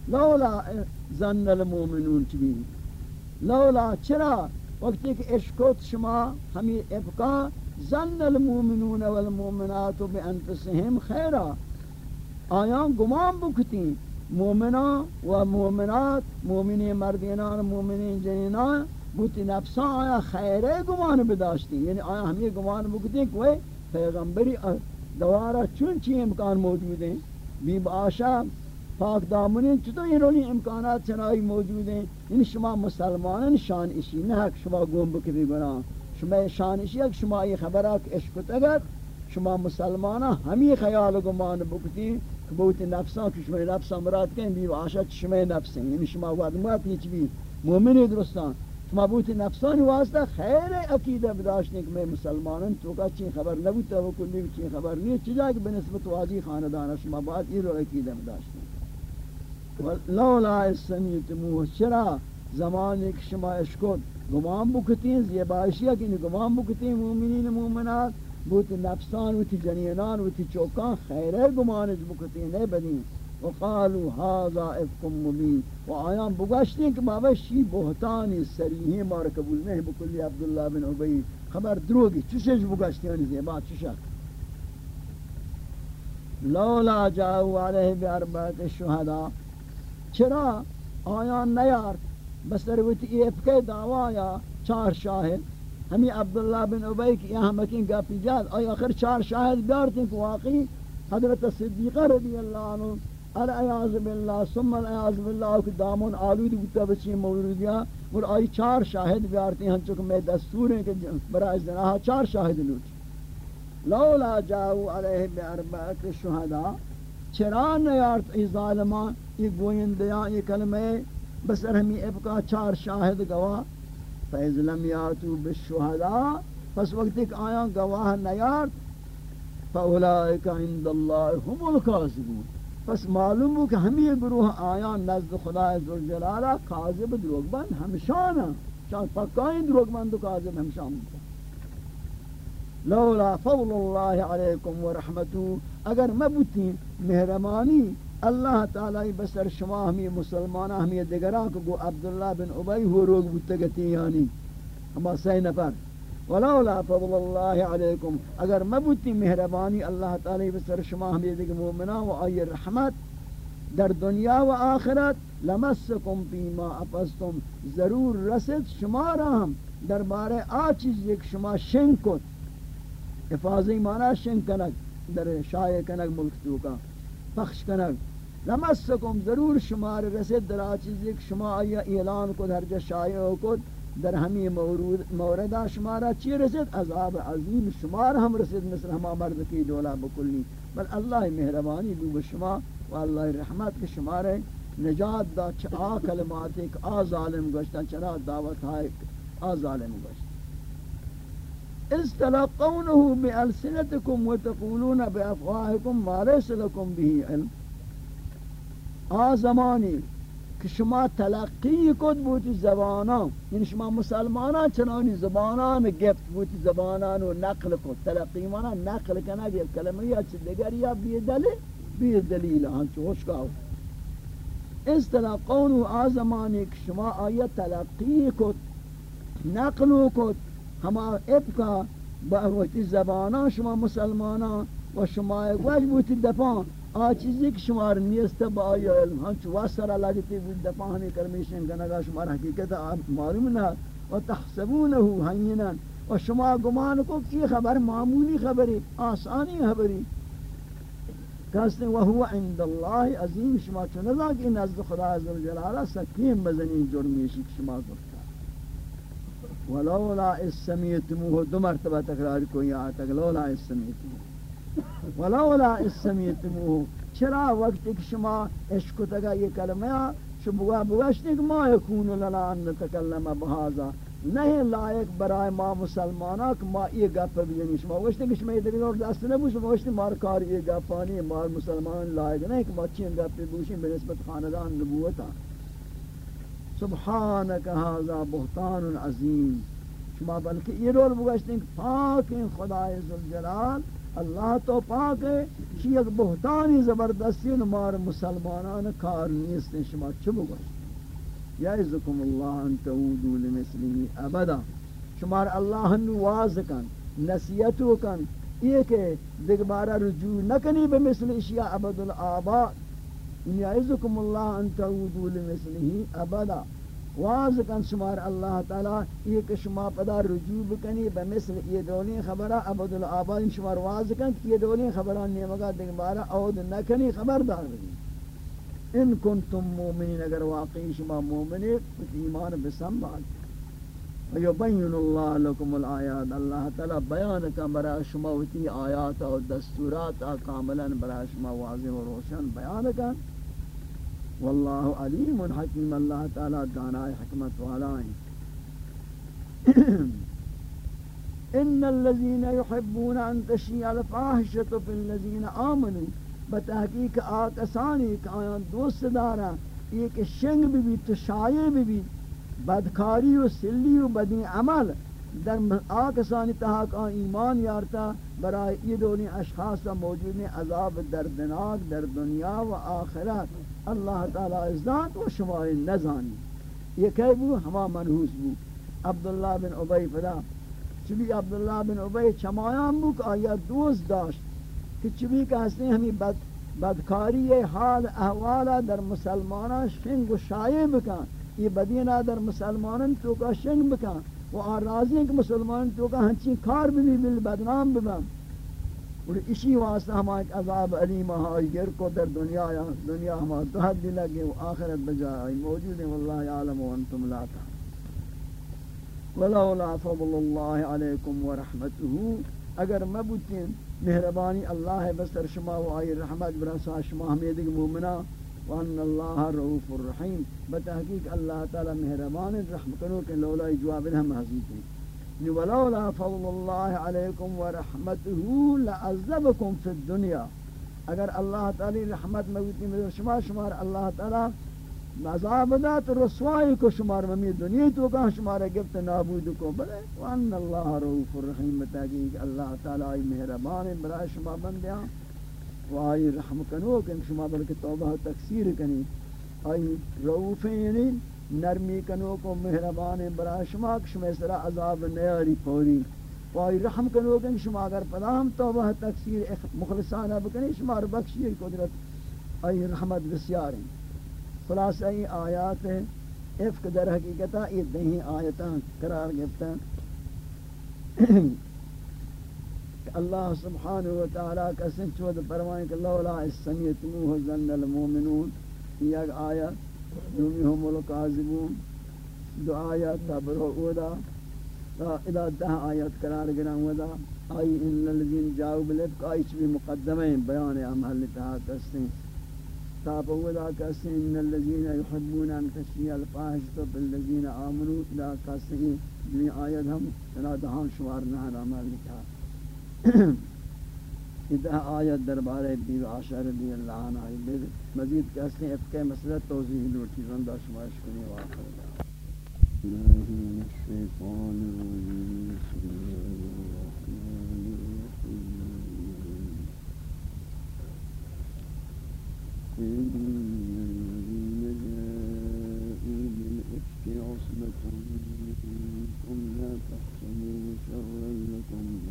لولا ظن المؤمنون چبی لولا چرا؟ وقتی کہ اشکوت شما ہمی افکا ظن المؤمنون والمؤمنات بانفسهم خیرا آیان گمان بکتی مومنان و مؤمنات مومنی مردینان و مومنی جنینان بوتی نفسان آیا خیره گمان بداشتی یعنی آیا ہم یہ گمان بکتی کہ وہ پیغمبری دوارا چون چی امکان موجود ہیں؟ بی باشا، پاک دامنین چطور یہ رونی امکانات چنائی موجود ہیں؟ یعنی شما مسلمانان شان اشی نہ شما گم بکتی گناہ. شما شانشی ہے شما یہ خبرہ کہ عشق اگر شما مسلمانہ ہمی خیال گمان بکتی کہ بہت نفسان کہ شما نفسا مراد کہیں بھی آشا شما نفس یعنی شما وادمات نیچ بھی مومن درستان. شما بہت نفسان واسطہ خیر عقیدہ بداشتیں کہ میں مسلمانن تو کا چین خبر نبوتا وہ کلی چین خبر نہیں چیزا کہ بنسبت واضی خاندانا شما بات یہ رو عقیدہ بداشتیں لولا اسمیتموه چرا؟ زمانی که شما اشکت گمان بکتین زیبایشی ہے کہ گمان بکتین، مومنین، مومنات، بوتی نفسان، بوتی جنینان، بوتی چوکان، خیرے گمانش بکتین نہیں بدین وقالوا هذا افکم مبین. و آیان بگشتین کہ بابا شی بہتانی سریحی مار قبول نہیں بکلی عبداللہ بن عبی. خبر دروگی چشش بگشتین، زیبا چشک لولا جاؤ علیہ بیاربات شہدہ چرا آیان نیار؟ بسر وتی افکے دعوا یا چار شاہد ہمیں عبداللہ بن عبی کی یہاں مکین کا پیجاد آئی آخر چار شاہد بیارتیں کہ واقعی حضرت صدیقہ رضی اللہ عنہ العیاض باللہ، ثم العیاض باللہ کہ دامن آلود بتا بچی مولودیا اور آئی چار شاہد بیارتیں ہم چکہ میں دستور ہیں کہ برای زناہا چار شاہد لوٹی لولا جاؤ علیہ باربعت شہدہ چران نیارت ای ظالمان یہ گویندیاں یہ کلمہ بسر ہمی ابقا چار شاہد گواہ، فیض لم یاتو بالشہداء، پس وقت ایک آیا گواہ نیار، فاولائک عند اللہ هم القاذبون پس معلوم ہو کہ ہمی گروہ آیا نزد خدا ذوالجلالہ قاذب دروگ بند ہمشانا چاہت پکائیں دروگ بند و قاذب ہمشان لولا فضل اللہ علیکم ورحمتو اگر مبتین مہرمانی اللہ تعالی بسر شما ہمی مسلمانہ ہمی دگران کو گو عبداللہ بن عبی ہو روگ بودتگتی یعنی ہما سی نفر ولولا فضل اللہ علیکم اگر مبوتی مہربانی اللہ تعالی بسر شما ہمی دگر مومنان و آئی رحمت در دنیا و آخرت لمسکم فیما افستم ضرور رسد شما رحم در بارے آ چیز ایک شما شنگ کت حفاظی مانا شنگ کنک در شایع کنک ملک تو کا پخش کنک لمسکم، ضرور شمار رسد در آچیز ایک شما آیا اعلان کو در جا شایع کو در ہمی موردہ شمارا چی رسد عذاب عظیم شمار ہم رسد مثل ہما مرد کی دولا بکلی. بل اللہ مہربانی بو شما و اللہ رحمت کے شمار نجات دا چا کلمات ایک آ ظالم گشتا چرا دعوت ہے آ ظالم گشتا اذ تلقونه بألسنتكم وتقولون بأفواهكم ما ليس لكم به علم. آزمانی که شما تلقی کد بودی زبانان. یعنی شما مسلمانان چنانی زبانان گفت بودی زبانان و نقل کد تلقی مانا نقل کنه یه کلمه یا چه دگر یا بی دلیل بی دلیل هنچه خوشگاه. از تلقون و آزمانی که شما آیه تلقی کد نقل کد همه اپکا با وقتی زبانان شما مسلمانان و شما وجه بودی دفان آ چیزی کہ شمار نیست با آیا علم. ہم چو لگتی بود دپا کرمیشن کنگا شمار. حقیقت معلوم نہ. و تحسبونه حینا. و شما گمان کو کی خبر؟ معمولی خبری. آسانی خبری. کہتے ہیں وہو عند اللہ عظیم. شما چنزا کہ نزد خدا عز عزم جلالہ سکیم بزنی جرمی شک شما کرتا ولولا اس دو مرتبہ تکرار کوئی آتا لولا اس ولولا اسمیتمو. چرا وقت کہ شما عشق تگا یہ کلمہ شبوا بوشنی کہ ما یکون لنا ان نتکلم بهذا. نہیں لائق برائے ما مسلمانہ کہ ما یہ گپ بجنی شما وشنی کہ شما یہ دیگر اور دست نہ بوش وشنی مار کار یہ گپانی، مار مسلمان لائق نہیں کہ ما چین گپ بوشی بنسبت خاندان نبوتا سبحانک هذا بہتان عظیم. شما بلکہ یہ رول بوشنی کہ پاک خدای ذوالجلال اللہ تو پاک ہے شی ایک بہتانی زبردستی مار مسلمانان کار نیست شما چبو گوش یعزکم اللہ ان تعودو لمثلی ابدا. شمار اللہ نواز کن نصیحتو کن، یہ کہ دیکھ بارا رجوع نکنی بمثل اشیاء عبد الآباء یعزکم اللہ ان تعودو لمثلی ابدا. واز کن شمار اللہ تعالی یہ کہ شما پدا رجوع بکنی بمثل یہ دونی خبرہ عبد العباد شمار واز کن یہ دونی خبرہ، نیمگا دیکھ بارا عود نکنی خبردار بگی ان کنتم مومنین، اگر واقعی شما مومنی ایمان بسم بات ویبین اللہ لکم الآیات، اللہ تعالی بیان کن برا شما وتی آیات و دستورات کاملا برا شما واضح و روشن بیان کن۔ واللہ علیم حکیم اللہ تعالی دانا حکمت والا ہیں۔ ان الذين يحبون ان تشيع الفاحشه في الذين امنوا بتحقیق آکسانی کہ آیان دوست دارا، ایک شنگ بھی بھی تشایع بھی بھی بدکاری و سلی و بدی عمل، در آکسانی تحاک آن ایمان یارتا، برای یہ دونی اشخاص موجود عذاب دردناک در دنیا و آخرت۔ اللہ تعالی ازداد و شما نزانی۔ یہ کہ بو، ہما منحوس بو۔ عبداللہ بن عبی فدا، چبی عبداللہ بن عبی چمایان بو کہ آیا دوست داشت، کہ چبی کہ ہستے ہمیں بد، بدکاری حال، احوالا در مسلمانہ شنگ و شائع بکن۔ یہ بدینہ در مسلمانن تو کا شنگ بکن۔ و آن راضی ہیں کہ مسلمان تو کا ہنچین کار بھی بل بدنام ببن۔ اور اسی واسطہ ہم ایک عذاب علیم ہائی گر کو در دنیا یا دنیا ہم تو حد لگے و آخرت بجائے موجود ہیں، واللہ عالم و انتم لا تعلم ولولا فضل اللہ علیکم و اگر مبوتین مہربانی اللہ بسر شما و آئی رحمت برسا شما ہمیں دیکھ مومنہ۔ وان اللہ رؤوف الرحیم۔ بتحقیق اللہ تعالی مہربان رحم کرو کہ لولا جواب ہم حاضر ہیں۔ ولولا فضل اللہ علیکم ورحمته لعذبکم فی الدنیا۔ اگر اللہ تعالی رحمت موتی میں شما شمار اللہ تعالی عذاب دات رسوائی کو شمار میں دنیا تو کا شمار گفت نابود کو بلے۔ وان اللہ رؤوف الرحیم بتحقیق اللہ تعالی مہربان برائے شما بندیاں۔ و رحم کنو، کہ شما بلکہ توبہ تکثیر کنی۔ آئی روفیں یعنی نرمی کنو کو مہربان برای شما کہ شما اس عذاب نیاری پوری. و رحم کنو کہ شما اگر پدا ہم توبہ تکثیر مخلصانہ بکنی، شما رو بخشی قدرت. آئی رحمت بسیار ہیں. خلاص ای آیات افق در حقیقتا یہ دہیں آیتاں قرار گفتا اللہ سبحانہ و تعالی کا سنچود فرمائیں کہ لولا اس اسمیتموہ ظن المومنون. یہ آیت دومی هم القاذبون دو آیت تبرو اودا. تا ادا دہ آیت قرار گران ودا آئی ان الذین جاؤ بلفق آئی چوی مقدمہ بیان عمل تہا کستے تاب اودا کستے ان الذین يحبون ان تشیع الفاحشت بالذین آمنوا ادا کستے دومی آیت ہم ادا دہان شوار نہ عمل تہا ادھا آیت دربار بیو عاشر رضی اللہ عنہ بید مزید کہتے ہیں افکہ مسئلہ توضیح لوٹی رندہ شمارش کنی واقع اللہ من الشیطان الرجیم بسم اللہ الرحمن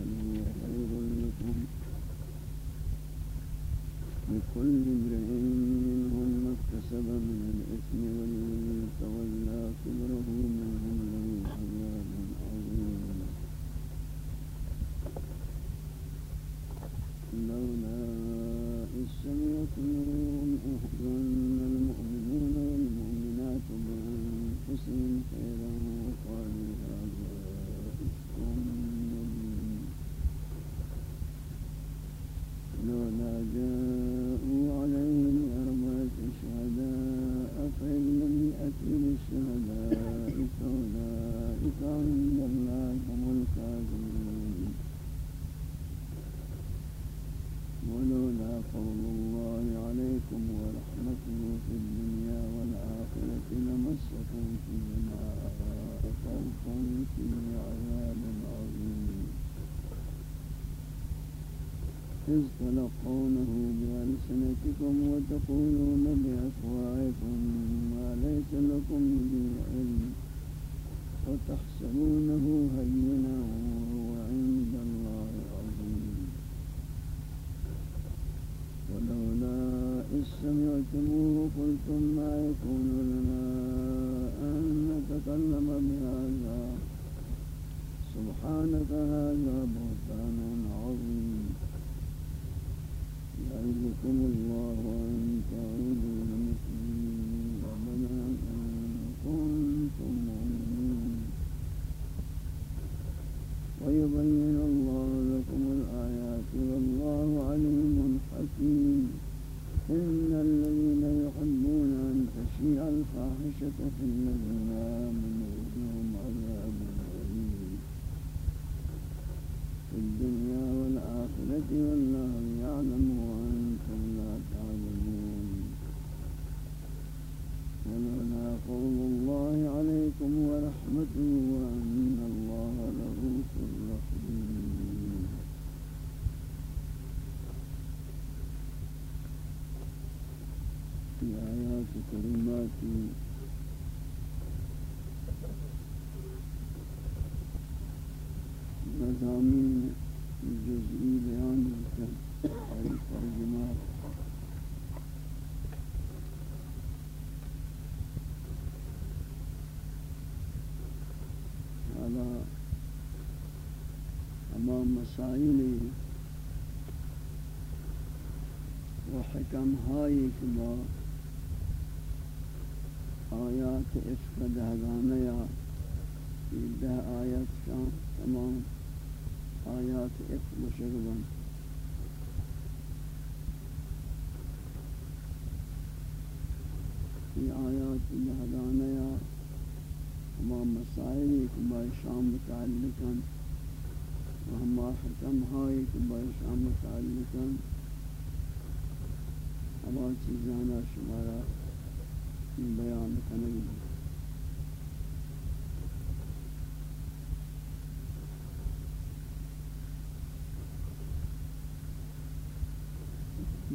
إذ تلقونه بألسنتكم وتقولون كلمات كلمات مزامين جزئي بيان الترجمات على أمام مسائل وحكم هاي كما آيات إفقد هذانا يا ده آيات كان تمام آیات اف مشغبن یہ آیات لہدانہ یا ہما مسائل کبا شام متعلقا وہما حکم ہائی کبا شام متعلقا۔ ہما چیزانا شمارا۔ بیان کنگی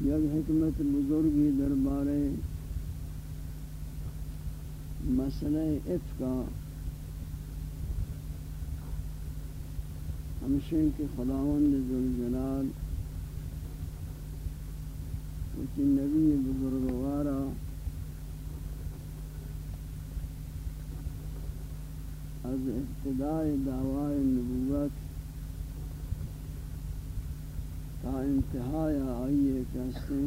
یک حکمت بزرگی دربار مسئلہ افقا ہمشن کے خداوند ذوالجلال وچی نبی بزرگوارا از ابتداء دعوی نبوت تا انتہائی آئیے کہتے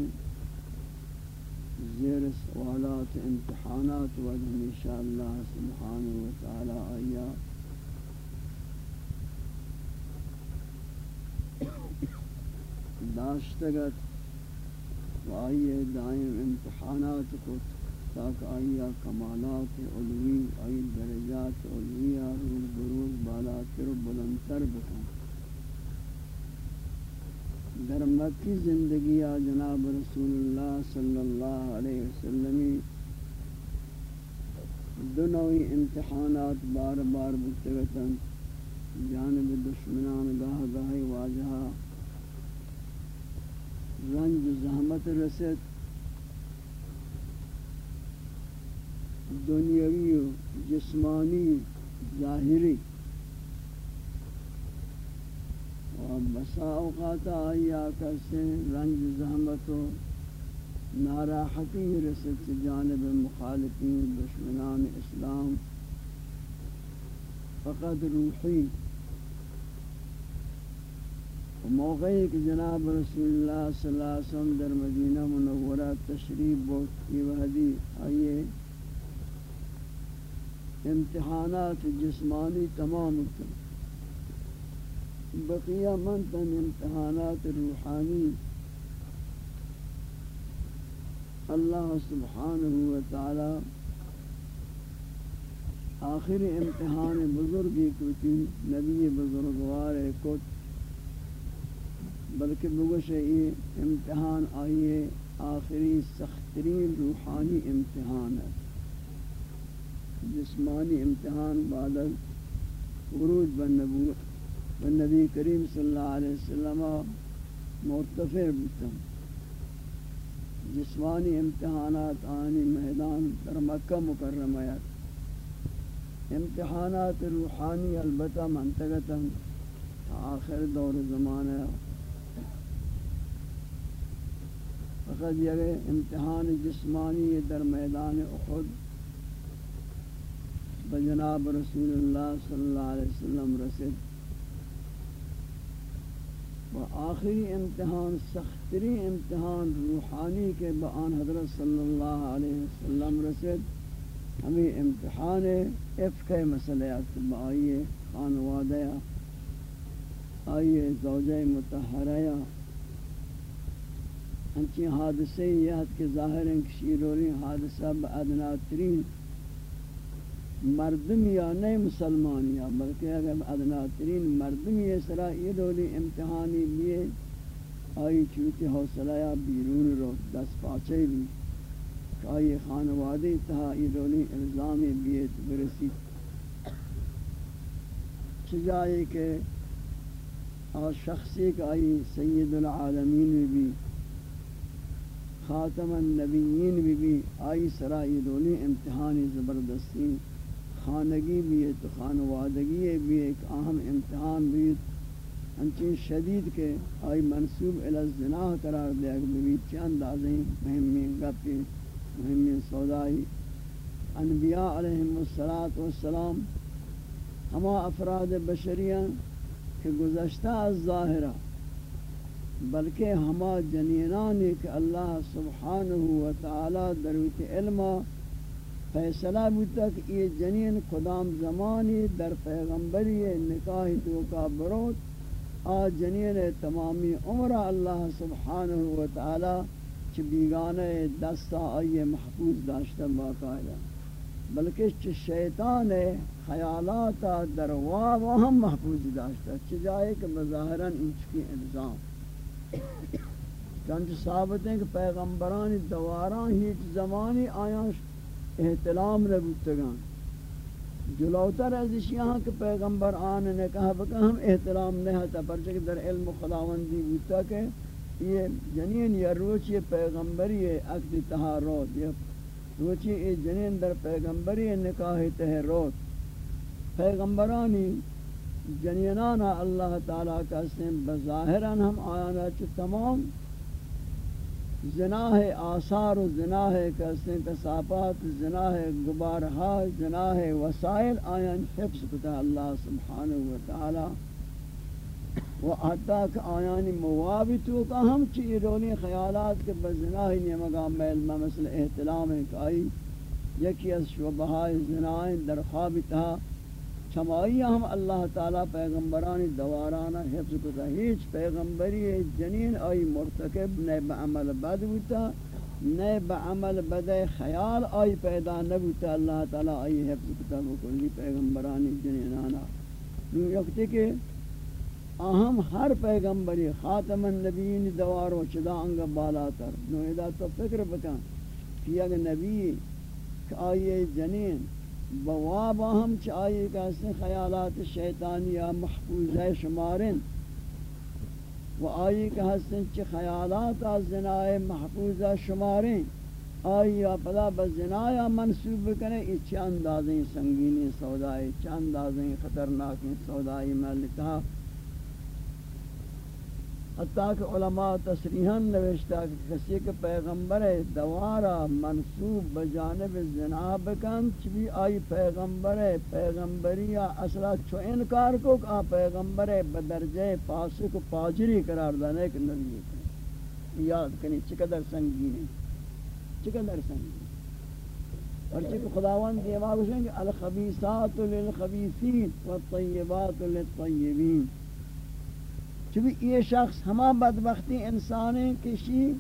زیر سوالات امتحانات و ہمیشہ اللہ سبحانہ و تعالی آیا داشتگت و آئیے دائم امتحانات کو تاک آئیا کمالات علوی، آئی درجات علویہ روز بروز بالاتر و بلندتر بکن. در مکی زندگی جناب رسول اللہ صلی اللہ علیہ وسلم، دو نوعی امتحانات بار بار بتگتن جانب دشمنان گاہ گاہی واجہ رنج زحمت رسد دنیاوی و جسمانی ظاہری۔ و بسا اوقات آیا کسے رنج زحمت و ناراحتی رسد جانب مخالفین دشمنان اسلام۔ فقط روحی۔ موقعی کہ جناب رسول اللہ صلی اللہ علیہ وسلم در مدینہ منورہ تشریف بہت کی وحدی آئیے۔ امتحانات جسمانی تمام کن بقیہ منتن امتحانات روحانی۔ اللہ سبحانہ وتعالی آخر امتحان بزرگی کتی نبی بزرگوار کت بلکہ بگوش یہ امتحان آئیے آخری سخترین روحانی امتحان ہے۔ جسمانی امتحان بعد عروج بن بن نبی کریم صلی اللہ علیہ وسلم مرتفع بتم جسمانی امتحانات آنی میدان در مکہ مکرمیت امتحانات روحانی البتہ منطقتا آخر دور زمانہ فقط یہ امتحان جسمانی در میدان احد بجناب رسول اللہ صلی اللہ علیہ وسلم رسد و آخری امتحان، سختری امتحان روحانی کے بآن حضرت صلی اللہ علیہ وسلم رسد ہمیں امتحان افق مسئلہ آئیے خانوادہ، آئیے زوجہ متحرہ ہنچی حادثے یاد کے ظاہر ہیں کہ شیروری حادثہ بادنا ترین مردم یا نئے مسلمان یا، بلکہ اگر ادنا ترین مردم یہ سرا یہ دولی امتحانی لیے، آئی چوتی حوصلہ یا بیرون رو دس پاچے بھی، کہ آئی خانوادی تہا یہ دولی الزامی بیت برسی۔ چجائے کہ آ شخصی کا آئی سید العالمین بھی، خاتم النبیین بھی بھی آئی سرائی دونی امتحانی زبردستی۔ خانگی بھی ہے، تو خانوادگی بھی ایک اہم امتحان بھی انچین شدید کے آئی منصوب الزناح قرار دیا کہ بھی چند آزیں مہمی گپی مہمی سودائی۔ انبیاء علیہم السلام ہما افراد بشریاں کہ گزشتہ از ظاہرہ، بلکہ ہما جنینان کہ اللہ سبحانہ و تعالی دروت علم فیصلہ بودتا کہ یہ جنین قدام زمانی در پیغمبری نکاح تو کا بروت آ جنین تمامی عمر اللہ سبحانہ و تعالی چ بیگانہ دستا آئیے محفوظ داشتا باقاعدہ۔ بلکہ چ شیطان خیالات در واب ہم محفوظ داشتا چ جائے کہ بظاہراً انچ کی الزام۔ چند ثابت ہیں کہ پیغمبران دواران ہیچ زمانی آیاں احتلام نبوتگان جلوتر از یہاں کہ پیغمبر آن نے کہا بکا ہم احترام نہیں ہوتا پرچہ در علم خداوندی بوتا کہ یہ جنین یا روچی پیغمبری عقد تہارات یا روچی یہ جنین در پیغمبری نکاح تہروت پیغمبرانی جنینانا اللہ تعالیٰ کا سن بظاہراً ہم آیانا چو تمام زناہ آثار و زناہ کسن کسافات زناہ گبارہا زناہ وسائل آیان حفظ کتا اللہ سبحانہ وتعالی۔ و حتی کہ آیانی موابتو کا ہم چی رونی خیالات کے بزناہ نیمگا میل مثل احتلام ہے کہ آئی، یکی از شبہائی زنائیں در خوابتہا چمائی ہم اللہ تعالی پیغمبرانی دوارانا حفظ کتا، ہیچ پیغمبری جنین آئی مرتکب، نئے بعمل بد ہوتا، نئے بعمل بد خیال آئی پیدا نبوتا، اللہ تعالی آئی حفظ کتا بکلی پیغمبرانی جنینانا نو یکتے کہ اہم ہر پیغمبری خاتم النبیین دوارو چدا انگا بالا تر نو ادا تو فکر بکن کہ اگر نبی کہ آئی جنین بواب ہم چاہیے کہ اس خیالات شیطانیہ محفوظ ہے، شمارن۔ و آئی کہ حسن چی خیالات زنائے محفوظہ شماریں آئی پدا بزنایا منصوب بکنے، یہ چند سنگینی سودائی چند اندازیں خطرناکی سودائی میں لکھا حتیٰ کہ علماء تصریحاً نوشتا کہ کسی کے پیغمبر دوارا منصوب بجانب زنا بکن چبی آئی پیغمبر پیغمبری اصلا چو انکار کو کہ پیغمبر بدرجہ پاسک و پاجری قرار دانے کہ نبی یاد کنی چقدر سنگین ہے چقدر سنگین ورچہ کہ خداوند دیما گوشیں کہ الخبیثات للخبیثین والطیبات للطیبین. چونکہ یہ شخص ہما بدبختی انسان کشی،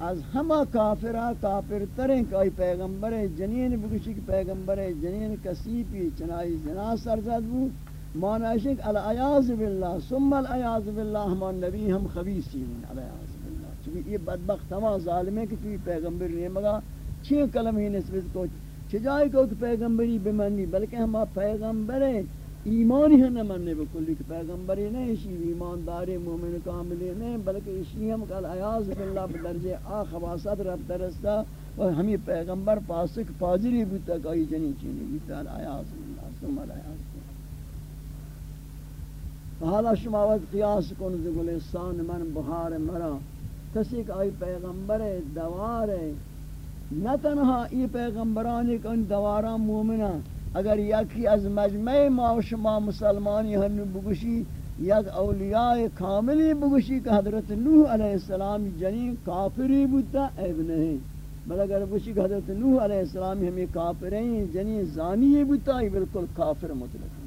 از ہما کافرہ کافر تریں کہ پیغمبر جنین بگوشی کہ پیغمبر جنین کسیپی چنائی جنا سرزد بود. معنی ہے العیاض باللہ، ثم العیاض باللہ ہمان نبی ہم خبیثی ہیں العیاض چونکہ یہ بدبخت ہما ظالم ہے کہ تو پیغمبر نہیں مگا چھ کلم ہی نسبت کو چجائے کو کہ پیغمبری بمانی بلکہ ہما پیغمبر ایمانی ہم نہ مننے بکلی کہ پیغمبری نہیں اسی ایمانداری، مومن کاملی نہیں بلکہ اسی ہم کل عیاض باللہ بدرجہ آ خباست رب درستا اور ہمیں پیغمبر پاسک پاجری بوتا کئی جنی چینی بوتا عیاض باللہ، ثم عیاض حالا شما وقت قیاس کن زگلستان من، بخار مرا۔ کسی کہ آئی پیغمبر دوار ہے نہ تنہا ای پیغمبرانی کن، دوارا مومنہ۔ اگر یکی از مجمع ما و شما مسلمانی ہنو بگوشی، یک اولیاء کاملی بگوشی کہ حضرت نوح علیہ السلام جنین کافری بودتا عیب نہیں بل اگر بگوشی کہ حضرت نوح علیہ السلام ہمیں کافرین جنین زانی بودتا یہ بالکل کافر مطلق۔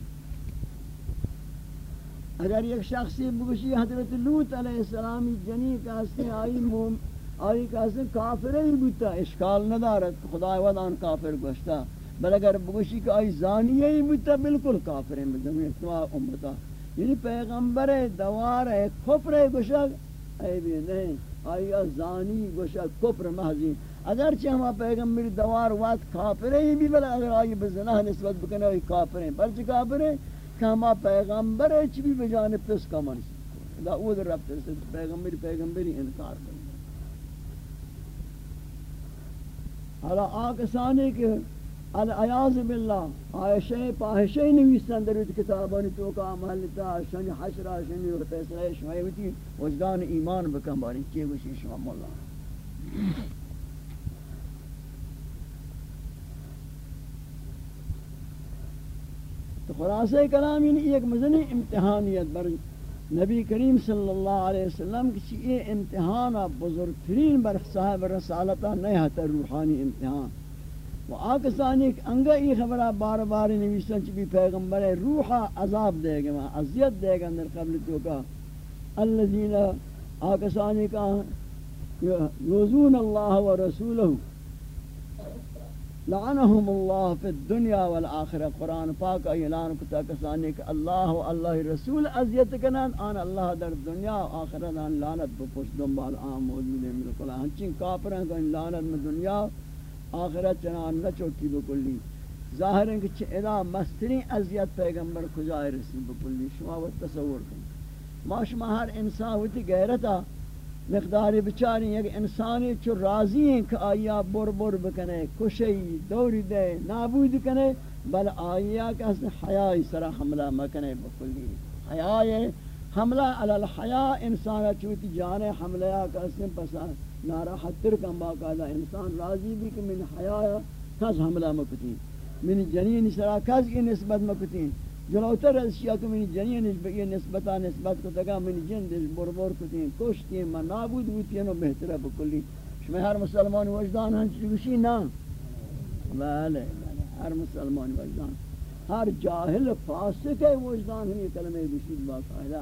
اگر یک شخصی بگوشی حضرت لوت علیہ السلام جنین کہاستے آئی موم آئی کہاستے کافر ہی بودتا، اشکال ندارت خدا ودان کافر گوشتا بل اگر بگوشی کہ آئی زانیہ ہی بودتا بالکل کافر ہیں بزمی احتماع امتا۔ یعنی پیغمبر ہے دوار ہے، کفر ہے گوشک اے بھی نہیں، آئی زانی گوشک کفر محضی۔ اگرچہ ہما پیغمبر دوار وقت کافر ہیں، بھی بل اگر آئی بزنہ نسبت بکنے آئی کافر ہیں۔ بلچہ کافر ہیں کہ ہما پیغمبر ہے چی بھی بجانب پس کا منصب دعوت رب ترسل پیغمبر، پیغمبری انکار کرنے حالا آکسانی کہ العیاض باللہ. عائشہ پاہشہ نویستن در کتابانی تو کا محلتا شنی حشرہ، شنی فیصلہ شمائی ہوتی وجدان ایمان بکن باری. چیئے گوشی شما مولا؟ تو خلاصہ کلام یعنی ایک مزنی امتحانیت بر نبی کریم صلی اللہ علیہ وسلم کی یہ امتحان بزرگترین بر صاحب رسالتہ نہیں ہے روحانی امتحان. و آکسانی کہ انگا ای خبرہ بار بار نویسن چی بھی پیغمبر روحا عذاب دے گا عذیت دے گا اندر قبل تو کا۔ الذین آکسانی کا یوزون اللہ و رسولہ۔ لعنہم اللہ فی الدنیا والآخرہ۔ قرآن پاک اعلان کتا کسانی کہ اللہ و اللہ رسول عذیت کنن آن اللہ در دنیا و آخرت آن لعنت بپوش دنبال آن موجود ہے۔ ملکل ہنچین کافران کہ لعنت میں دنیا آخرت چنان نہ چوکی بکلی۔ ظاہر ہے کہ چیدہ مسترین عذیت پیغمبر کجائے رسی بکلی۔ شما وہ تصور کریں ما شما ہر انسان ہوتی غیرتا مقدار بچاری یک انسانی چو راضی ہیں کہ آیا بر بر بکنے، کشی، دوری دے، نابود کنے، بل آیا کہ اس حیاء سرا حملہ مکنے بکلی۔ حیاء حملہ علی الحیاء انسان چوتی جانے، حملہ کا اس نے پسند۔ ناراحت تر کم باقاعدہ انسان راضی بھی کہ من حیاء کس حملہ مکتین۔ من جنین سرا کس کی نسبت مکتین۔ جلوتر از شیعہ کہ من جنین یہ نسبتا نسبت کو تگا من جن جندش بربور کتین۔ کشتین من نابود بودتین و بہترہ بکلی۔ شمی ہر مسلمان وجدان ہنچ چوشی نا؟ بلے، ہر مسلمان وجدان۔ ہر جاہل فاسق وجدان ہمیں کلمہ بشید باقاعدہ۔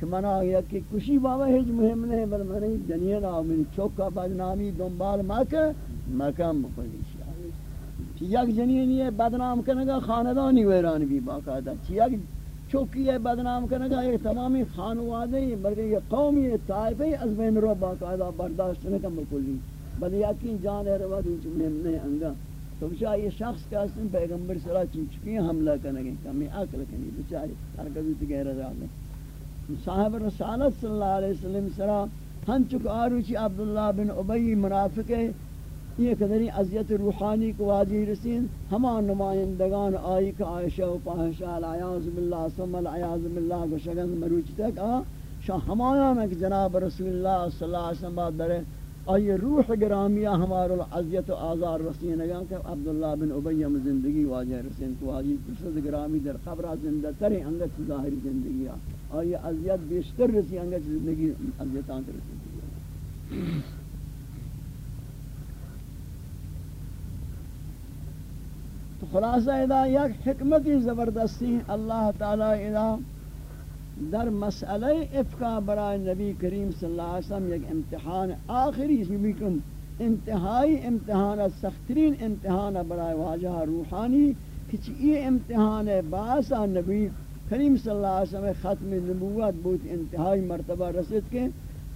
کہ منا آیا کہ کشی بابا ہیچ مهم نہیں بل منی دنیا نا من چوکا بدنامی دنبال مکہ مکم بکلی چی یک جنین یہ بدنام کنگا خاندانی ویران بھی باقاعدہ۔ چی یک چوکی ہے بدنام کنگا یہ تمامی خانوادے بلکہ یہ قومی طائفی از بین رو باقاعدہ برداشت نکم بکلی۔ بل یقین جان ہے روا دن مهم نہیں انگا۔ تو بچا یہ شخص کا اسم پیغمبر صلی اللہ علیہ وسلم چکی حملہ کنگے، کمی عقل کنی بچاری ہر کبھی تو گہرہ رہا صاحب رسالت صلی اللہ علیہ وسلم سرا ہن چک آروچی عبداللہ بن عبی منافق یہ قدری عذیت روحانی کو واجی رسین۔ ہما نمائندگان آئی کہ عائشہ و پاہشہ العیاض باللہ، ثم العیاض باللہ کو شگن مروچ تک۔ آ، شاہ ہمایاں کہ جناب رسول اللہ صلی اللہ علیہ وسلم بعد درے۔ آئی روح گرامیہ ہمارا عذیت و آزار رسین۔ اگا کہ عبداللہ بن عبیم زندگی واجہ رسین کو واجی پرسد گرامی در قبرہ زندہ ترے انگت ظاہری زندگی آئی عذیت بیشتر رسی انگت زندگی عذیتان رسی تو خلاصہ ادا یک حکمتی زبردستی اللہ تعالی ادا در مسئلہ افقا برای نبی کریم صلی اللہ علیہ وسلم یک امتحان آخری اس میں انتہائی امتحان سخترین امتحان برای واجہ روحانی۔ کچھ یہ امتحان باعثا نبی کریم صلی اللہ علیہ وسلم ختم نبوت بہت انتہائی مرتبہ رسد کے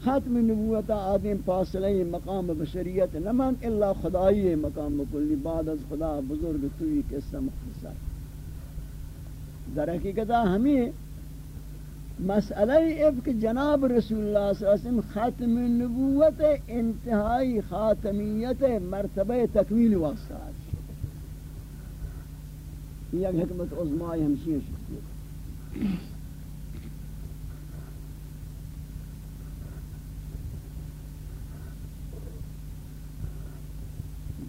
ختم نبوت آدم فاصلہ مقام بشریت نمان، الا خدای مقام کلی، بعد از خدا بزرگ توی قصہ مختصر در حقیقت ہمیں مسئلہ افک جناب رسول اللہ صلی اللہ علیہ وسلم ختم نبوت انتہائی خاتمیت مرتبہ تکمیل واسطہ یہ حکمت عظمائی ہمشی شکریہ.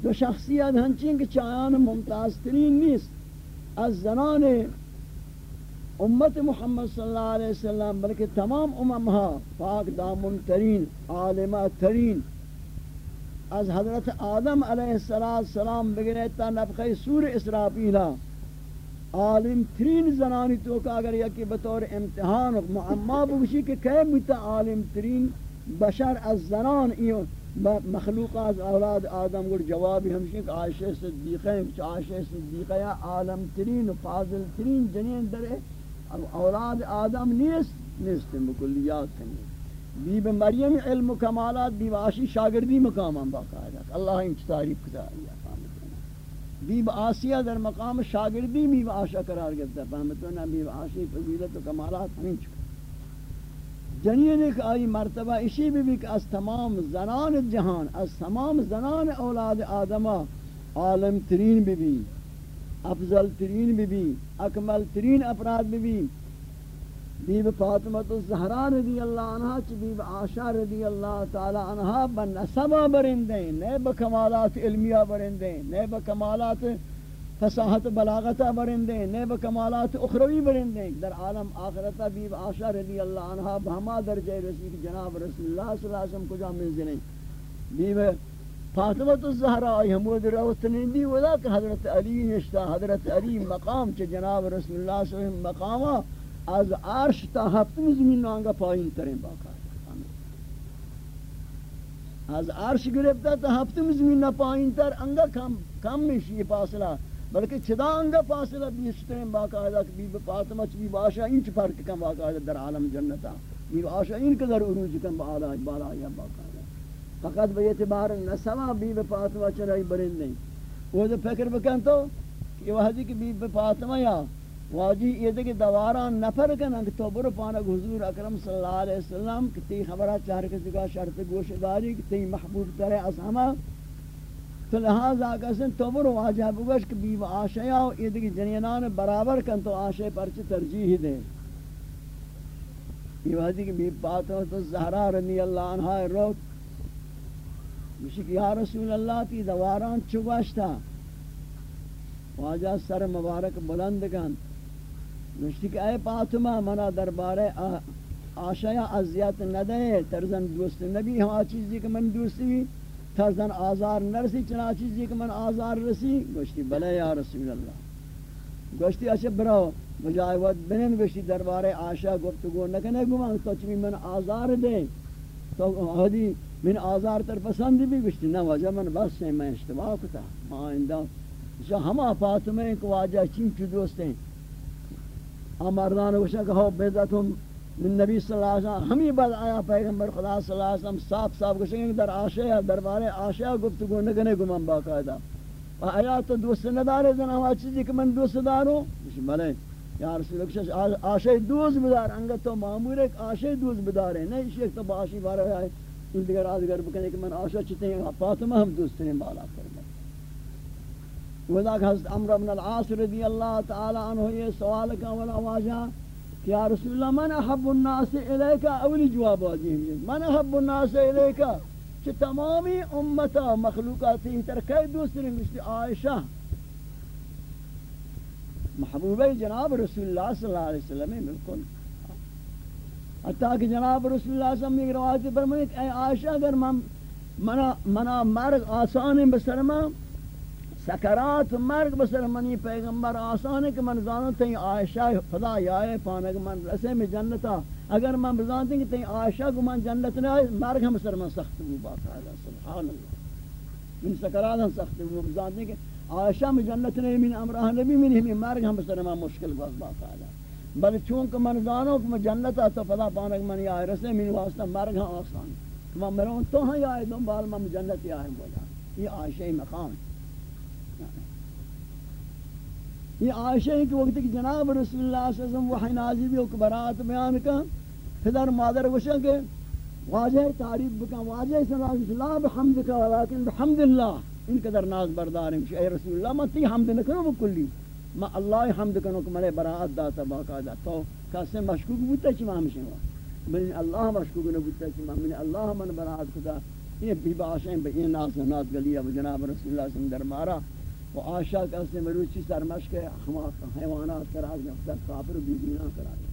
دو شخصیت ہنچین کہ چایان ممتاز ترین نیست. از زنان امت محمد صلی اللہ علیہ وسلم، بلکہ تمام اممہا پاک دامن ترین عالمہ ترین از حضرت آدم علیہ السلام بگرے تا نفخ سور اسرافیلہ. عالم ترین زنانی تو کا اگر یکی بطور امتحان معما بوشی کہ کئے متا عالم ترین بشر از زنان ایون مخلوقات اولاد آدم گر جوابی ہمشن کہ عائشہ صدیقہ ہیں عائشہ صدیقہ یا عالم ترین و فاضل ترین جنین در اولاد آدم نیست نیست مکلیات کنی بی بی مریم علم و کمالات، بی باشی شاگردی مقام ہم باقاعدہ۔ اللہ انچ تعریف کتا بی بیب آسیہ در مقام شاگردی بی بی آشا قرار گرتا فهمتونا بی بیب آشی فضیلت و کمالات ہمیں چکا۔ جنین ایک آئی مرتبہ اسی بھی بھی کہ از تمام زنان جہان، از تمام زنان اولاد آدمہ عالم ترین بھی بھی افضل ترین بھی بھی اکمل ترین افراد بھی بھی بیب فاطمت الزہرا رضی اللہ عنہ چی بیب عاشا رضی اللہ تعالی عنہ بنسبہ برندیں نئے بکمالات علمیہ برندیں نئے بکمالات فصاحت بلاغتا برندے نیب کمالات اخروی برندے در عالم آخرتا بیب عاشا رضی اللہ عنہ بہما درجہ رسی جناب رسول اللہ صلی اللہ علیہ وسلم کجا منزلیں بیب فاطمت الزہرہ آئی حمود روتنین دی ودا کہ حضرت علی نشتا حضرت علی مقام چے جناب رسول اللہ صلی اللہ علیہ وسلم مقاما از عرش تا ہفتم زمین آنگا پائین ترین باقا از عرش گرفتا تا ہفتم زمین پائین تر انگا کم کم میشی فاصلہ. بلکہ چدا انگا فاصلہ بیشترین باقاعدہ کہ بی فاطمہ چی باشا انچ فرق کم باقاعدہ در عالم جنتا بی باشا ان قدر عروج کم بالا بالا یا باقاعدہ. فقط بے اعتبار نسوا بی فاطمہ چرائی برند نہیں. وہ جو فکر بکن تو کہ وہ کہ بی فاطمہ یا واجی یہ دے کہ دواران نفر کنا کہ تو برو پانا حضور اکرم صلی اللہ علیہ وسلم کہ تی خبرہ چاہر کسی کا شرط گوش داری کہ تی محبوب ترے از ہمہ۔ تو لہذا کسن تو برو واجہ بگوش کہ بیو آشیا و یہ ایدگی جنینان برابر کن تو آشے پر چی ترجیح دے یہ وحدی کہ بیو پاتو تو زہرا رضی اللہ عنہ روک مشی کہ یا رسول اللہ تی دواران چگوشتا واجہ سر مبارک بلند کن۔ مشتی کہ اے پاتما منا دربارے آشیا عذیت ندے، ترزن دوست نبی ہما چیزی کہ من دوستی تازن آزار نرسی، چنا چیزی کہ من آزار رسی، گوشتی بلے یا رسول اللہ۔ گوشتی اچھا براو بجائے وقت بنن گوشتی دربار آشا گفتگو نکنے گمان، تو چمی من آزار دے۔ تو حدی من آزار تر پسند بھی گوشتی نا وجہ من بس سے میں اشتباہ کتا۔ ما اندہ جو ہما فاطمہ کو واجہ چین چو دوست ہیں۔ آماردان گوشتا کہ ہو بیدتم من نبی صلی اللہ علیہ وسلم ہمی بعد آیا پیغمبر خدا صلی اللہ علیہ وسلم صاف صاف گوشیں کہ در آشیا دربارے آشیا گفتگو نگنے گمان باقاعدہ۔ و آیا تو دوست ندارے زن ہوا چیزی کہ من دوست داروں؟ مجھے بلے یا رسول اللہ آشے دوز بدار، انگا تو معمول ایک آشے دوز بدارے، نہیں شیخ تو باشی بارے آئے۔ ان دیگر آدگر بکنے کہ من آشا چیتے ہیں فاطمہ ہم دوست ہیں، بالا فرمائے وذاک حضرت عمر بن العاص رضی اللہ تعالی عنہ یہ سوال کا ولا واجہ کہ یا رسول اللہ، من احب الناس الیکا اولی جواب واجیم من احب الناس الیکا کہ تمامی امتا مخلوقاتی ترکی دوست ہیں مجھتی عائشہ۔ محبوبہ جناب رسول اللہ صلی اللہ علیہ وسلم بالکل۔ حتیٰ کہ جناب رسول اللہ صلی اللہ علیہ وسلم روایت فرمائے کہ، اے عائشہ، اگر منا منا مرگ آسان بسر سکرات مرگ بسر منی پیغمبر آسان ہے کہ من زانو تین عائشہ خدا یائے پانک من رسے میں جنتا اگر من بزانتے ہیں کہ تین عائشہ کو من جنت نہ آئے، مرگ ہم سر من سخت ہو باقاعدہ سبحان اللہ۔ من سکرات ہم سخت ہو، بزانتے ہیں کہ عائشہ میں جنت نہیں من امرہ نبی من ہمیں مرگ ہم سر من مشکل باز باقاعدہ بل چونکہ من زانو کہ من جنت آتا فلا پانک من یا رسے، من واسطہ مرگ ہاں آسان۔ من مرون تو ہاں یا دن بال من جنت یا ہے بولا۔ یہ عائشہ مقام۔ ہے یہ عائشہ ہے کہ وقت کہ جناب رسول اللہ صلی اللہ علیہ وسلم وحی نازی بھی اکبرات بیان کا، پدر مادر وشا کہ واجہ تعریف بکا واجہ صلی اللہ بحمدک ولیکن بحمد اللہ ان قدر ناز بردار ہیں اے رسول اللہ، میں تی حمد نکنو بکلی ما اللہ حمد کنو کہ ملے براعت داتا، باقاعدہ، تو کسی مشکوک بودتا چی ماہ مشنوا من اللہ مشکوک نو بودتا چی ماہ من اللہ من براعت کتا یہ بھی باشیں بے این ناس نات گلیا جناب رسول اللہ صلی اللہ علیہ وسلم در مارا و آشا کسی مروچی سرمشک حیوانات کرا گیا کافر و بیدینا کرا گیا